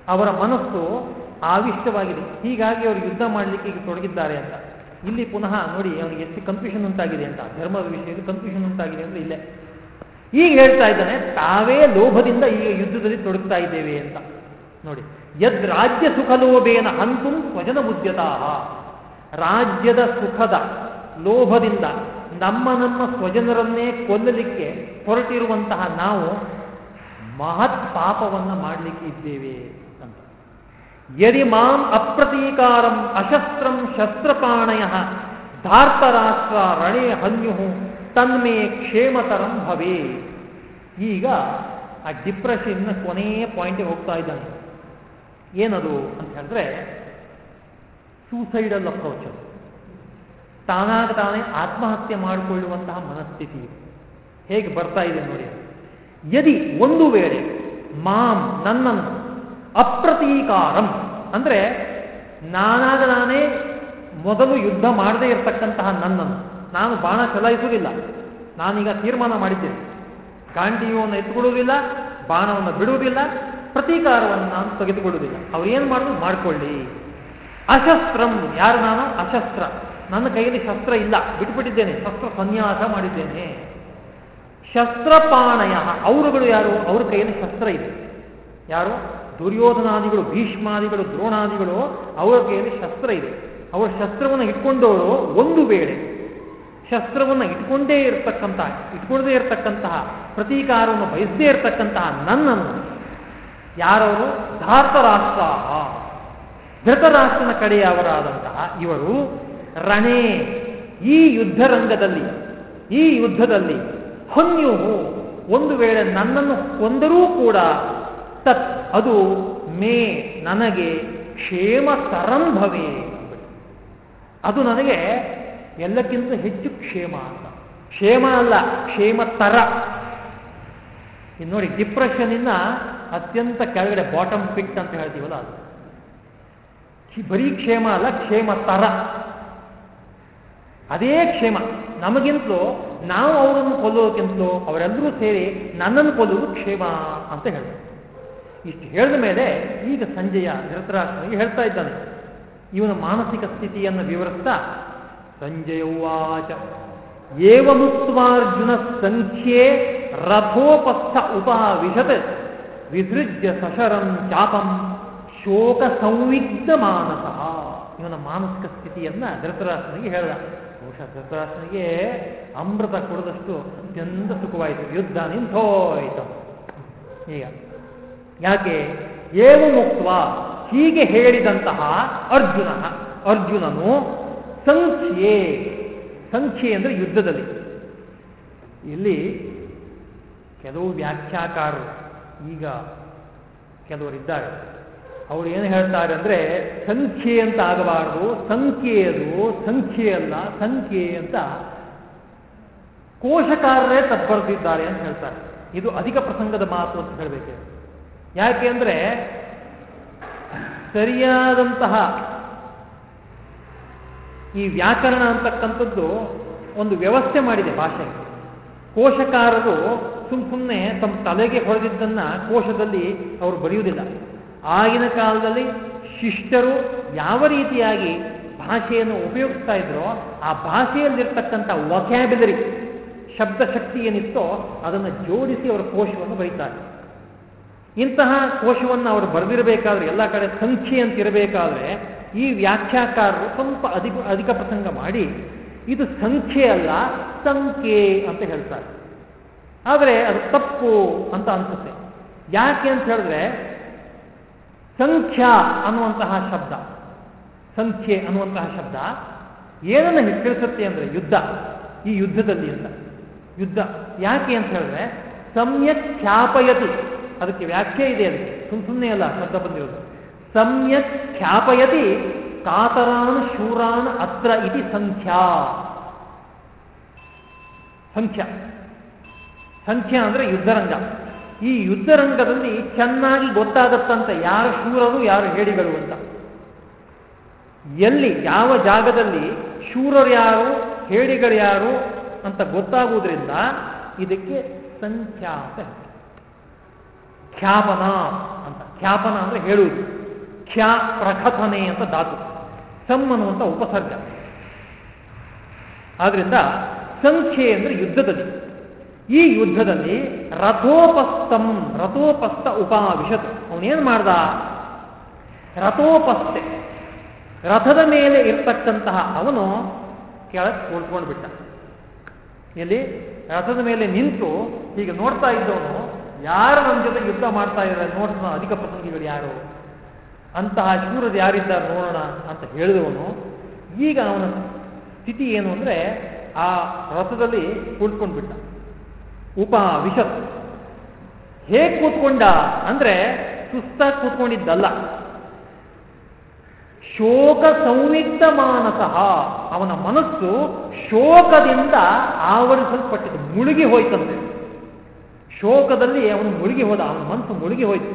ಅವರ ಮನಸ್ಸು ಆವಿಷ್ಟವಾಗಿದೆ. ಹೀಗಾಗಿ ಅವರು ಯುದ್ಧ ಮಾಡಲಿಕ್ಕೆ ಈಗ ತೊಡಗಿದ್ದಾರೆ ಅಂತ. ಇಲ್ಲಿ ಪುನಃ ನೋಡಿ, ಅವನಿಗೆ ಎಷ್ಟು ಕನ್ಫ್ಯೂಷನ್ ಉಂಟಾಗಿದೆ ಅಂತ. ಧರ್ಮದ ವಿಷಯದಲ್ಲಿ ಕನ್ಫ್ಯೂಷನ್ ಉಂಟಾಗಿದೆ ಅಂದ್ರೆ ಇಲ್ಲೇ. ಈಗ ಹೇಳ್ತಾ ಇದ್ದಾನೆ, ತಾವೇ ಲೋಭದಿಂದ ಈಗ ಯುದ್ಧದಲ್ಲಿ ತೊಡಗ್ತಾ ಇದ್ದೇವೆ ಅಂತ. ನೋಡಿ, ಯದ್ ರಾಜ್ಯ ಸುಖಲೋಭೇನ ಹಂತು ಸ್ವಜನ ರಾಜ್ಯದ ಸುಖದ, ಲೋಭದಿಂದ ನಮ್ಮ ನಮ್ಮ ಸ್ವಜನರನ್ನೇ ಕೊಲ್ಲಲಿಕ್ಕೆ ಹೊರಟಿರುವಂತಹ ನಾವು ಮಹತ್ ಪಾಪವನ್ನು ಮಾಡಲಿಕ್ಕೆ ಇದ್ದೇವೆ ಅಂತ. ಯದಿ ಮಾಂ ಅಪ್ರತೀಕಾರಂ ಅಶಸ್ತ್ರಂ ಶಸ್ತ್ರಪಾಣಯ ಧಾರ್ತರಾಷ್ಟ್ರ ರಣೇ ಹನ್ಯು ತನ್ಮೇ ಕ್ಷೇಮತರಂ ಭವೇ ಈಗ ಆ ಡಿಪ್ರೆಷನ್ ಕೊನೆಯ ಪಾಯಿಂಟಿಗೆ ಹೋಗ್ತಾ ಇದ್ದಾನೆ. ಏನದು ಅಂತ ಹೇಳಿದ್ರೆ ಸೂಸೈಡಲ್ ಅಪ್ರೋಚ್ ತಾನಾಗ ತಾನೇ ಆತ್ಮಹತ್ಯೆ ಮಾಡಿಕೊಳ್ಳುವಂತಹ ಮನಸ್ಥಿತಿ ಹೇಗೆ ಬರ್ತಾ ಇದೆ ನೋಡಿ. ಯದಿ ಒಂದು ವೇಳೆ ಮಾಂ ನನ್ನನ್ನು ಅಪ್ರತೀಕಾರಂ, ಅಂದ್ರೆ ನಾನಾಗ ನಾನೇ ಮೊದಲು ಯುದ್ಧ ಮಾಡದೇ ಇರತಕ್ಕಂತಹ ನನ್ನನ್ನು, ನಾನು ಬಾಣ ಚಲಾಯಿಸುವುದಿಲ್ಲ, ನಾನೀಗ ತೀರ್ಮಾನ ಮಾಡಿದ್ದೇನೆ. ಗಾಂಡಿಯನ್ನು ಎತ್ತುಕೊಳ್ಳುವುದಿಲ್ಲ ಬಾಣವನ್ನು ಬಿಡುವುದಿಲ್ಲ, ಪ್ರತೀಕಾರವನ್ನು ನಾನು ತೆಗೆದುಕೊಳ್ಳುವುದಿಲ್ಲ. ಅವ್ರು ಏನು ಮಾಡೋದು? ಮಾಡಿಕೊಳ್ಳಿ. ಅಶಸ್ತ್ರಂ. ಯಾರು ನಾನು? ಅಶಸ್ತ್ರ. ನನ್ನ ಕೈಯಲ್ಲಿ ಶಸ್ತ್ರ ಇಲ್ಲ. ಬಿಟ್ಬಿಟ್ಟಿದ್ದೇನೆ. ಶಸ್ತ್ರ ಸನ್ಯಾಸ ಮಾಡಿದ್ದೇನೆ. ಶಸ್ತ್ರಪಾಣಯ ಅವರುಗಳು ಯಾರು? ಅವ್ರ ಕೈಯಲ್ಲಿ ಶಸ್ತ್ರ ಇದೆ. ಯಾರು? ದುರ್ಯೋಧನಾದಿಗಳು, ಭೀಷ್ಮಾದಿಗಳು, ದ್ರೋಣಾದಿಗಳು ಅವರ ಕೈಯಲ್ಲಿ ಶಸ್ತ್ರ ಇದೆ. ಅವರ ಶಸ್ತ್ರವನ್ನು ಇಟ್ಕೊಂಡವರು ಒಂದು ವೇಳೆ, ಶಸ್ತ್ರವನ್ನು ಇಟ್ಕೊಂಡೇ ಇರತಕ್ಕಂತಹ ಇಟ್ಕೊಳ್ಳದೇ ಇರತಕ್ಕಂತಹ, ಪ್ರತೀಕಾರವನ್ನು ಬಯಸದೇ ಇರತಕ್ಕಂತಹ ನನ್ನನ್ನು ಯಾರವರು? ಧಾರ್ತರಾಷ್ಟ್ರ ಧೃತರಾಷ್ಟ್ರನ ಕಡೆಯವರಾದಂತಹ ಇವರು ರಣೇ ಈ ಯುದ್ಧರಂಗದಲ್ಲಿ, ಈ ಯುದ್ಧದಲ್ಲಿ ಹೊನ್ಯು ಒಂದು ವೇಳೆ ನನ್ನನ್ನು ಕೊಂದರೂ ಕೂಡ ತತ್ ಅದು ಮೇ ನನಗೆ ಕ್ಷೇಮ ತರಂಭವೇ ಅದು ನನಗೆ ಎಲ್ಲಕ್ಕಿಂತ ಹೆಚ್ಚು ಕ್ಷೇಮ ಅಂತ. ಕ್ಷೇಮ ಅಲ್ಲ, ಕ್ಷೇಮ ತರ. ಇನ್ನು ನೋಡಿ ಡಿಪ್ರೆಷನ್ನಿನ ಇಂದ ಅತ್ಯಂತ ಕೆಳಗಡೆ ಬಾಟಮ್ ಪಿಟ್ ಅಂತ ಹೇಳ್ತೀವಲ್ಲ ಅದು. ಬರೀ ಕ್ಷೇಮ ಅಲ್ಲ, ಕ್ಷೇಮ ತರ. ಅದೇ ಕ್ಷೇಮ. ನಮಗಿಂತಲೂ ನಾವು ಅವರನ್ನು ಕೊಲ್ಲೋದಕ್ಕಿಂತಲೂ ಅವರೆಲ್ಲರೂ ಸೇರಿ ನನ್ನನ್ನು ಕೊಲ್ಲುವುದು ಕ್ಷೇಮ ಅಂತ ಹೇಳಿದ್ರು ಇಷ್ಟು ಹೇಳಿದ ಮೇಲೆ ಈಗ ಸಂಜೆಯ ಧೃತರಾಷ್ಟ್ರನಿಗೆ ಹೇಳ್ತಾ ಇದ್ದಾನೆ. ಇವನ ಮಾನಸಿಕ ಸ್ಥಿತಿಯನ್ನು ವಿವರಿಸ್ತಾ ಸಂಜಯ ಏವಮುತ್ವಾರ್ಜುನ ಸಂಖ್ಯೆ ರಥೋಪಸ್ಥ ಉಪಾವಿಶತ್. ವಿಸೃಜ್ಯ ಸಶರಂ ಚಾಪಂ. ಶೋಕ ಸಂವಿಗ್ಧ ಮಾನಸ ಇವನ ಮಾನಸಿಕ ಸ್ಥಿತಿಯನ್ನ ಧೃತರಾಷ್ಟ್ರನಿಗೆ ಹೇಳ್ದ. ಬಹುಶಃ ಧೃತರಾಷ್ಟ್ರನಿಗೆ ಅಮೃತ ಕೊಡದಷ್ಟು ಅತ್ಯಂತ ಸುಖವಾಯಿತು. ಯುದ್ಧ ನಿಂತೋಯ್ತು. ಈಗ, ಯಾಕೆ? ಏವು ಮುಕ್ತ ಹೀಗೆ ಹೇಳಿದಂತಹ ಅರ್ಜುನ, ಅರ್ಜುನನು ಸಂಖ್ಯೆ ಸಂಖ್ಯೆ ಅಂದರೆ ಯುದ್ಧದಲ್ಲಿ. ಇಲ್ಲಿ ಕೆಲವು ವ್ಯಾಖ್ಯಾಕಾರರು, ಈಗ ಕೆಲವರಿದ್ದಾರೆ. ಅವರು ಏನು ಹೇಳ್ತಾರೆ ಅಂದರೆ, ಸಂಖ್ಯೆ ಅಂತ ಆಗಬಾರದು ಸಂಖ್ಯೆಯದು ಸಂಖ್ಯೆ ಅಲ್ಲ, ಸಂಖ್ಯೆ ಅಂತ ಕೋಶಕಾರರೇ ತಪ್ಪರ್ದಿದ್ದಾರೆ ಅಂತ ಹೇಳ್ತಾರೆ. ಇದು ಅಧಿಕ ಪ್ರಸಂಗದ ಮಾತು ಅಂತ ಹೇಳಬೇಕು. ಯಾಕೆ ಅಂದರೆ, ಸರಿಯಾದಂತಹ ಈ ವ್ಯಾಕರಣ ಅಂತಕ್ಕಂಥದ್ದು ಒಂದು ವ್ಯವಸ್ಥೆ ಮಾಡಿದೆ ಭಾಷೆಗೆ ಕೋಶಕಾರರು ಸುಮ್ ಸುಮ್ಮನೆ ತಮ್ಮ ತಲೆಗೆ ಹೊಡೆದಿದ್ದನ್ನು ಕೋಶದಲ್ಲಿ ಅವರು ಬರೆಯುವುದಿಲ್ಲ. ಆಗಿನ ಕಾಲದಲ್ಲಿ ಶಿಷ್ಟರು ಯಾವ ರೀತಿಯಾಗಿ ಭಾಷೆಯನ್ನು ಉಪಯೋಗಿಸ್ತಾ ಇದ್ರೋ ಆ ಭಾಷೆಯಲ್ಲಿರ್ತಕ್ಕಂಥ ವಕ್ಯಾಬಿಲರಿ ಶಬ್ದ ಶಕ್ತಿ ಏನಿತ್ತೋ ಅದನ್ನು ಜೋಡಿಸಿ ಅವರ ಕೋಶವನ್ನು ಬರೀತಾರೆ. ಇಂತಹ ಕೋಶವನ್ನು ಅವರು ಬರೆದಿರಬೇಕಾದ್ರೆ ಎಲ್ಲ ಕಡೆ ಸಂಖ್ಯೆ ಅಂತ ಇರಬೇಕಾದ್ರೆ ಈ ವ್ಯಾಖ್ಯಾಕಾರರು ಸ್ವಲ್ಪ ಅಧಿಕ ಅಧಿಕ ಪ್ರಸಂಗ ಮಾಡಿ, ಇದು ಸಂಖ್ಯೆ ಅಲ್ಲ, ಸಂಖ್ಯೆ ಅಂತ ಹೇಳ್ತಾರೆ. ಆದರೆ ಅದು ತಪ್ಪು ಅಂತ ಅನಿಸುತ್ತೆ. ಯಾಕೆ ಅಂತ ಹೇಳಿದ್ರೆ ಸಂಖ್ಯಾ ಅನ್ನುವಂತಹ ಶಬ್ದ. ಸಂಖ್ಯೆ ಅನ್ನುವಂತಹ ಶಬ್ದ. ಏನನ್ನು ತಿಳಿಸುತ್ತೆ ಅಂದರೆ ಯುದ್ಧ. ಈ ಯುದ್ಧದಲ್ಲಿ ಅಂತ. ಯುದ್ಧ. ಯಾಕೆ ಅಂತ ಹೇಳಿದ್ರೆ, ಸಮ್ಯಕ್ ಖ್ಯಾಪಯತಿ. ಅದಕ್ಕೆ ವ್ಯಾಖ್ಯೆ ಇದೆ ಅದಕ್ಕೆ. ಸುಮ್ ಸುಮ್ಮನೆ ಅಲ್ಲ, ಶಬ್ದ ಬಂದಿರೋದು. ಸಮ್ಯಕ್ ಖ್ಯಾಪಯತಿ ಕಾತರಾನ್ ಶೂರಾನ್ ಅತ್ರ ಇತಿ ಸಂಖ್ಯಾ. ಸಂಖ್ಯಾ. ಸಂಖ್ಯಾ ಅಂದ್ರೆ ಯುದ್ಧರಂಗ. ಈ ಯುದ್ಧರಂಗದಲ್ಲಿ ಚೆನ್ನಾಗಿ ಗೊತ್ತಾಗತ್ತಂತ ಯಾರು ಶೂರರು, ಯಾರು ಹೇಳಿಗಳು ಅಂತ. ಎಲ್ಲಿ, ಯಾವ ಜಾಗದಲ್ಲಿ ಶೂರರು ಯಾರು ಹೇಳಿಗಳು ಯಾರು ಅಂತ ಗೊತ್ತಾಗುವುದರಿಂದ ಇದಕ್ಕೆ ಸಂಖ್ಯಾತ ಖ್ಯಾಪನ ಅಂತ. ಖ್ಯಾಪನ ಅಂದ್ರೆ ಹೇಳುವುದು. ಖ್ಯಾ ಪ್ರಕಥನೆ ಅಂತ ಧಾತು. ಸಂ ಅನ್ನುವಂಥ ಉಪಸರ್ಗ. ಆದ್ರಿಂದ ಸಂಖ್ಯೆ ಅಂದ್ರೆ ಯುದ್ಧದಲ್ಲಿ. ಈ ಯುದ್ಧದಲ್ಲಿ ರಥೋಪಸ್ಥಂ, ರಥೋಪಸ್ಥ ಉಪಾವಿಶತ್ ಅವನೇನು ಮಾಡ್ದ? ರಥೋಪಸ್ಥೆ. ರಥದ ಮೇಲೆ ಇರ್ತಕ್ಕಂತಹ ಅವನು ಕೆಳಗೆ ಕೂತ್ಕೊಂಡು ಬಿಟ್ಟ. ಎಲ್ಲಿ? ರಥದ ಮೇಲೆ ನಿಂತು ಹೀಗೆ ನೋಡ್ತಾ ಇದ್ದವನು, ಯಾರು ನಮ್ಮ ಜೊತೆ ಯುದ್ಧ ಮಾಡ್ತಾ ಇದ್ದಾರೆ ನೋಡ್ತಾನ ಅಧಿಕ ಪ್ರಸಂಗಿಗಳು ಯಾರು? ಅಂತಹ ಶೂರರು ಯಾರಿದ್ದಾರೆ ನೋಡೋಣ ಅಂತ ಹೇಳಿದವನು. ಈಗ ಅವನ ಸ್ಥಿತಿ ಏನು ಅಂದರೆ ಆ ರಥದಲ್ಲಿ ಕುಳ್ಕೊಂಡು ಉಪ ವಿಶತ್ ಹೇಗೆ ಕೂತ್ಕೊಂಡ ಅಂದ್ರೆ ಸುಸ್ತಾಗಿ ಕೂತ್ಕೊಂಡಿದ್ದಲ್ಲ. ಶೋಕ ಸಂವಿಗ್ಧ ಮಾನಸಃ ಅವನ ಮನಸ್ಸು ಶೋಕದಿಂದ ಆವರಿಸಲ್ಪಟ್ಟಿದ್ದು, ಮುಳುಗಿ ಹೋಯ್ತಂತೆ. ಶೋಕದಲ್ಲಿ ಅವನು ಮುಳುಗಿ ಹೋದ, ಅವನ ಮನಸ್ಸು ಮುಳುಗಿ ಹೋಯ್ತು.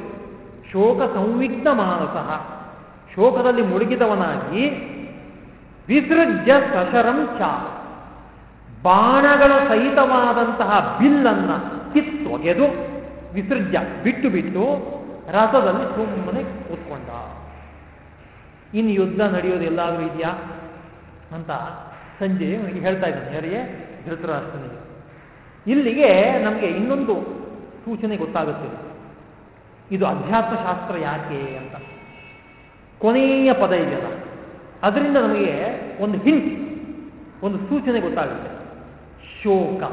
ಶೋಕ ಸಂವಿಗ್ಧ ಮಾನಸಃ ಶೋಕದಲ್ಲಿ ಮುಳುಗಿದವನಾಗಿ ವಿಸೃಜ್ಯ ಸಶರಂ ಚ ಬಾಣಗಳ ಸಹಿತವಾದಂತಹ ಬಿಲ್ಲನ್ನ ಕಿತ್ತೊಗೆದು ವಿಸೃಜ್ಯ ಬಿಟ್ಟು ಬಿಟ್ಟು ರಥದಲ್ಲಿ ಸುಮ್ಮನೆ ಕೂತ್ಕೊಂಡ. ಇನ್ನು ಯುದ್ಧ ನಡೆಯೋದು ಎಲ್ಲಾದರೂ ಇದೆಯಾ? ಅಂತ ಸಂಜೆ ನನಗೆ ಹೇಳ್ತಾ ಇದ್ದಾನೆ, ಯಾರಿಗೆ? ಧೃತರಾಷ್ಟ್ರನಿಗೆ. ಇಲ್ಲಿಗೆ ನಮಗೆ ಇನ್ನೊಂದು ಸೂಚನೆ ಗೊತ್ತಾಗುತ್ತೆ. ಇದು ಅಧ್ಯಾತ್ಮಶಾಸ್ತ್ರ ಯಾಕೆ ಅಂತ. ಕೊನೆಯ ಪದ ಇದೆಯಲ್ಲ, ಅದರಿಂದ ನಮಗೆ ಒಂದು ಹಿಂಟ್ ಒಂದು ಸೂಚನೆ ಗೊತ್ತಾಗುತ್ತೆ. ಶೋಕ.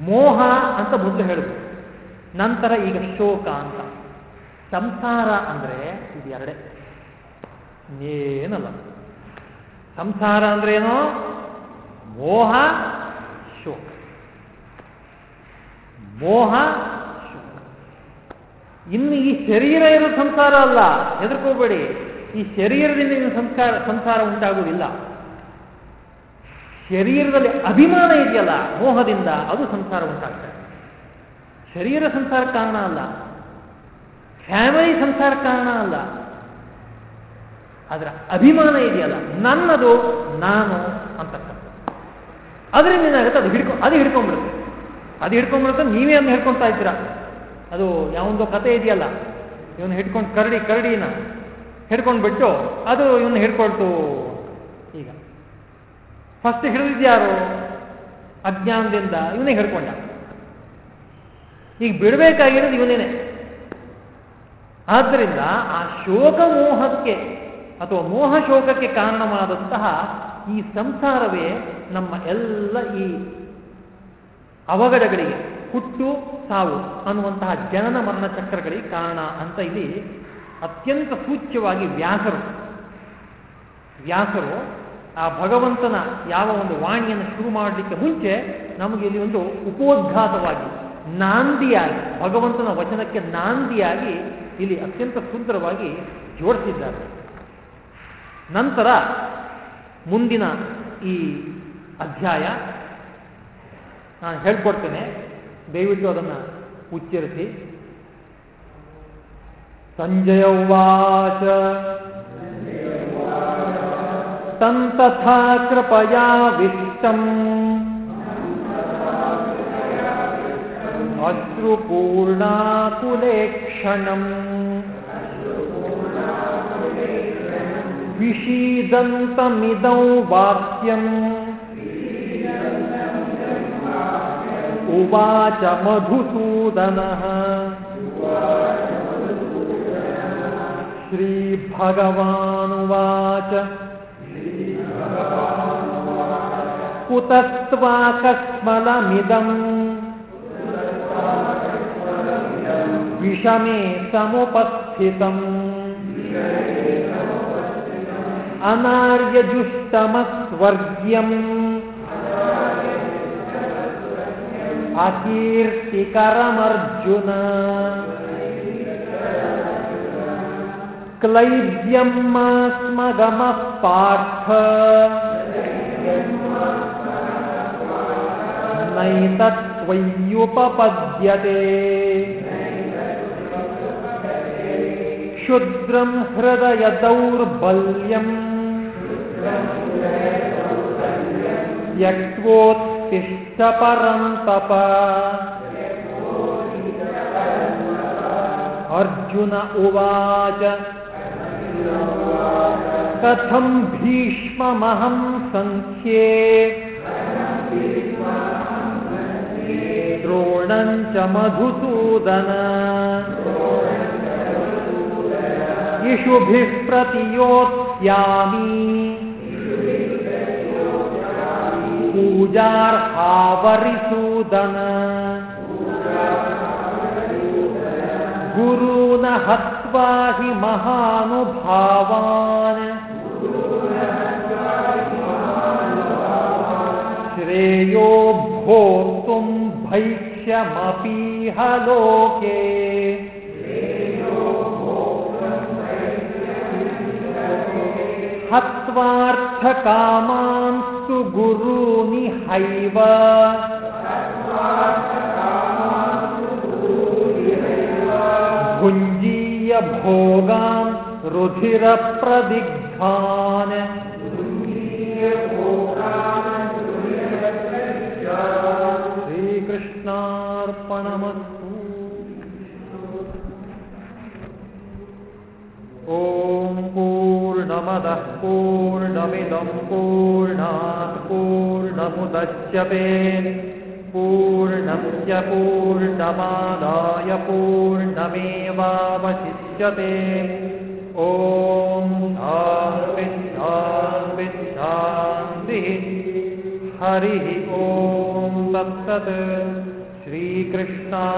ಮೋಹ ಅಂತ ಮೊದಲು ಹೇಳಿದ್ರು ನಂತರ ಈಗ ಶೋಕ ಅಂತ. ಸಂಸಾರ ಅಂದ್ರೆ ಇದು ಎರಡೇ ಏನಲ್ಲ. ಸಂಸಾರ ಅಂದ್ರೆ ಏನು? ಮೋಹ, ಶೋಕ. ಮೋಹ, ಶೋಕ. ಇನ್ನು ಈ ಶರೀರ ಇರೋ ಸಂಸಾರ ಅಲ್ಲ? ಹೆದರ್ಕೋಬೇಡಿ. ಈ ಶರೀರದಿಂದ ಇನ್ನು ಸಂಸ್ಕಾರ, ಸಂಸಾರ ಉಂಟಾಗುವುದಿಲ್ಲ. ಶರೀರದಲ್ಲಿ ಅಭಿಮಾನ ಇದೆಯಲ್ಲ, ಮೋಹದಿಂದ ಅದು ಸಂಸಾರ ಉಂಟಾಗ್ತದೆ. ಶರೀರ ಸಂಸಾರ ಕಾರಣ ಅಲ್ಲ ಫ್ಯಾಮಿಲಿ ಸಂಸಾರ ಕಾರಣ ಅಲ್ಲ ಅದರ ಅಭಿಮಾನ ಇದೆಯಲ್ಲ, ನನ್ನದು ನಾನು ಅಂತಕ್ಕಂಥ ಅದರಿಂದ ಏನಾಗುತ್ತೆ? ಅದು ಹಿಡ್ಕೊ, ಅದು ಹಿಡ್ಕೊಂಡ್ಬಿಡುತ್ತೆ. ಅದು ಹಿಡ್ಕೊಂಡ್ಬಿಡುತ್ತೆ, ನೀವೇ ಅದನ್ನ ಹಿಡ್ಕೊಳ್ತಾ ಇದ್ದೀರಾ. ಅದು ಯಾವೊಂದು ಕತೆ ಇದೆಯಲ್ಲ, ಇವನು ಹಿಡ್ಕೊಂಡು ಕರಡಿ, ಕರಡಿನ ಹಿಡ್ಕೊಂಡ್ಬಿಟ್ಟು ಅದು ಇವನು ಹಿಡ್ಕೊಳ್ತು ಫಸ್ಟ್ ಹಿಡಿದಿದ್ಯಾರು ಅಜ್ಞಾನದಿಂದ ಇವನೇ ಹಿಡ್ಕೊಂಡ. ಈಗ ಬಿಡಬೇಕಾಗಿರೋದು ಇವನೇನೆ. ಆದ್ದರಿಂದ ಆ ಶೋಕ ಮೋಹಕ್ಕೆ ಅಥವಾ ಮೋಹ ಶೋಕಕ್ಕೆ ಕಾರಣವಾದಂತಹ ಈ ಸಂಸಾರವೇ ನಮ್ಮ ಎಲ್ಲ ಈ ಅವಘಡಗಳಿಗೆ ಹುಟ್ಟು, ಸಾವು ಅನ್ನುವಂತಹ ಜನನ ಮರಣ ಚಕ್ರಗಳಿಗೆ ಕಾರಣ ಅಂತ ಇಲ್ಲಿ ಅತ್ಯಂತ ಸೂಚ್ಯವಾಗಿ ವ್ಯಾಸರು. ವ್ಯಾಸರು ಆ ಭಗವಂತನ ಯಾವ ಒಂದು ವಾಣಿಯನ್ನು ಶುರು ಮಾಡಲಿಕ್ಕೆ ಮುಂಚೆ ನಮಗೆ ಇಲ್ಲಿ ಒಂದು ಉಪೋದ್ಘಾತವಾಗಿ ನಾಂದಿಯಾಗಿ, ಭಗವಂತನ ವಚನಕ್ಕೆ ನಾಂದಿಯಾಗಿ ಇಲ್ಲಿ ಅತ್ಯಂತ ಸುಂದರವಾಗಿ ಜೋಡಿಸಿದ್ದಾರೆ. ನಂತರ ಮುಂದಿನ ಈ ಅಧ್ಯಾಯ ನಾನು ಹೇಳ್ಕೊಡ್ತೇನೆ. ದಯವಿಟ್ಟು ಅದನ್ನು ಉಚ್ಚರಿಸಿ. ಸಂಜಯ तं तथा कृपया वित्तम्। अश्रुपूर्णाकुलेक्षणम्। विषीदन्तमिदौ वाक्यम्। उवाच मधुसूदनः। श्रीभगवानुवाच। कुतस्त्वाकस्मलमिदम्। विषमे समुपस्थितम्। अनार्यजुष्टमस्वर्ग्यम्। अकीर्तिकरमर्जुन क्लैव्यं मास्मगमः पार्थ क्षुद्रम हृदय दौर्बल्यं त्यक्त्वोत्तिष्ठ परं तप अर्जुन उवाच। कथम् भीष्ममहं सङ्ख्ये? द्रोणम् च मधुसूदन। इषुभिः प्रतियोत्स्यामि। पूजार्हावरिसूदन। गुरून् हत्वा हि महानुभावान्। श्रेयो भोक्तुं भैक्ष्यमपीह लोके हत्वार्थकामांस्तु गुरूनि हैव भोगान् रुधिरप्रदिग्धान्। श्रीकृष्णार्पणमस्तु। ॐ पूर्णमदः पूर्णमिदं पूर्णात् पूर्णमुदच्यते। पूर्णस्य पूर्णमादाय ॐ हां विघ्नां विश्वान्तिः हरिः ॐ सप्तत् श्रीकृष्णार्पणमस्तु।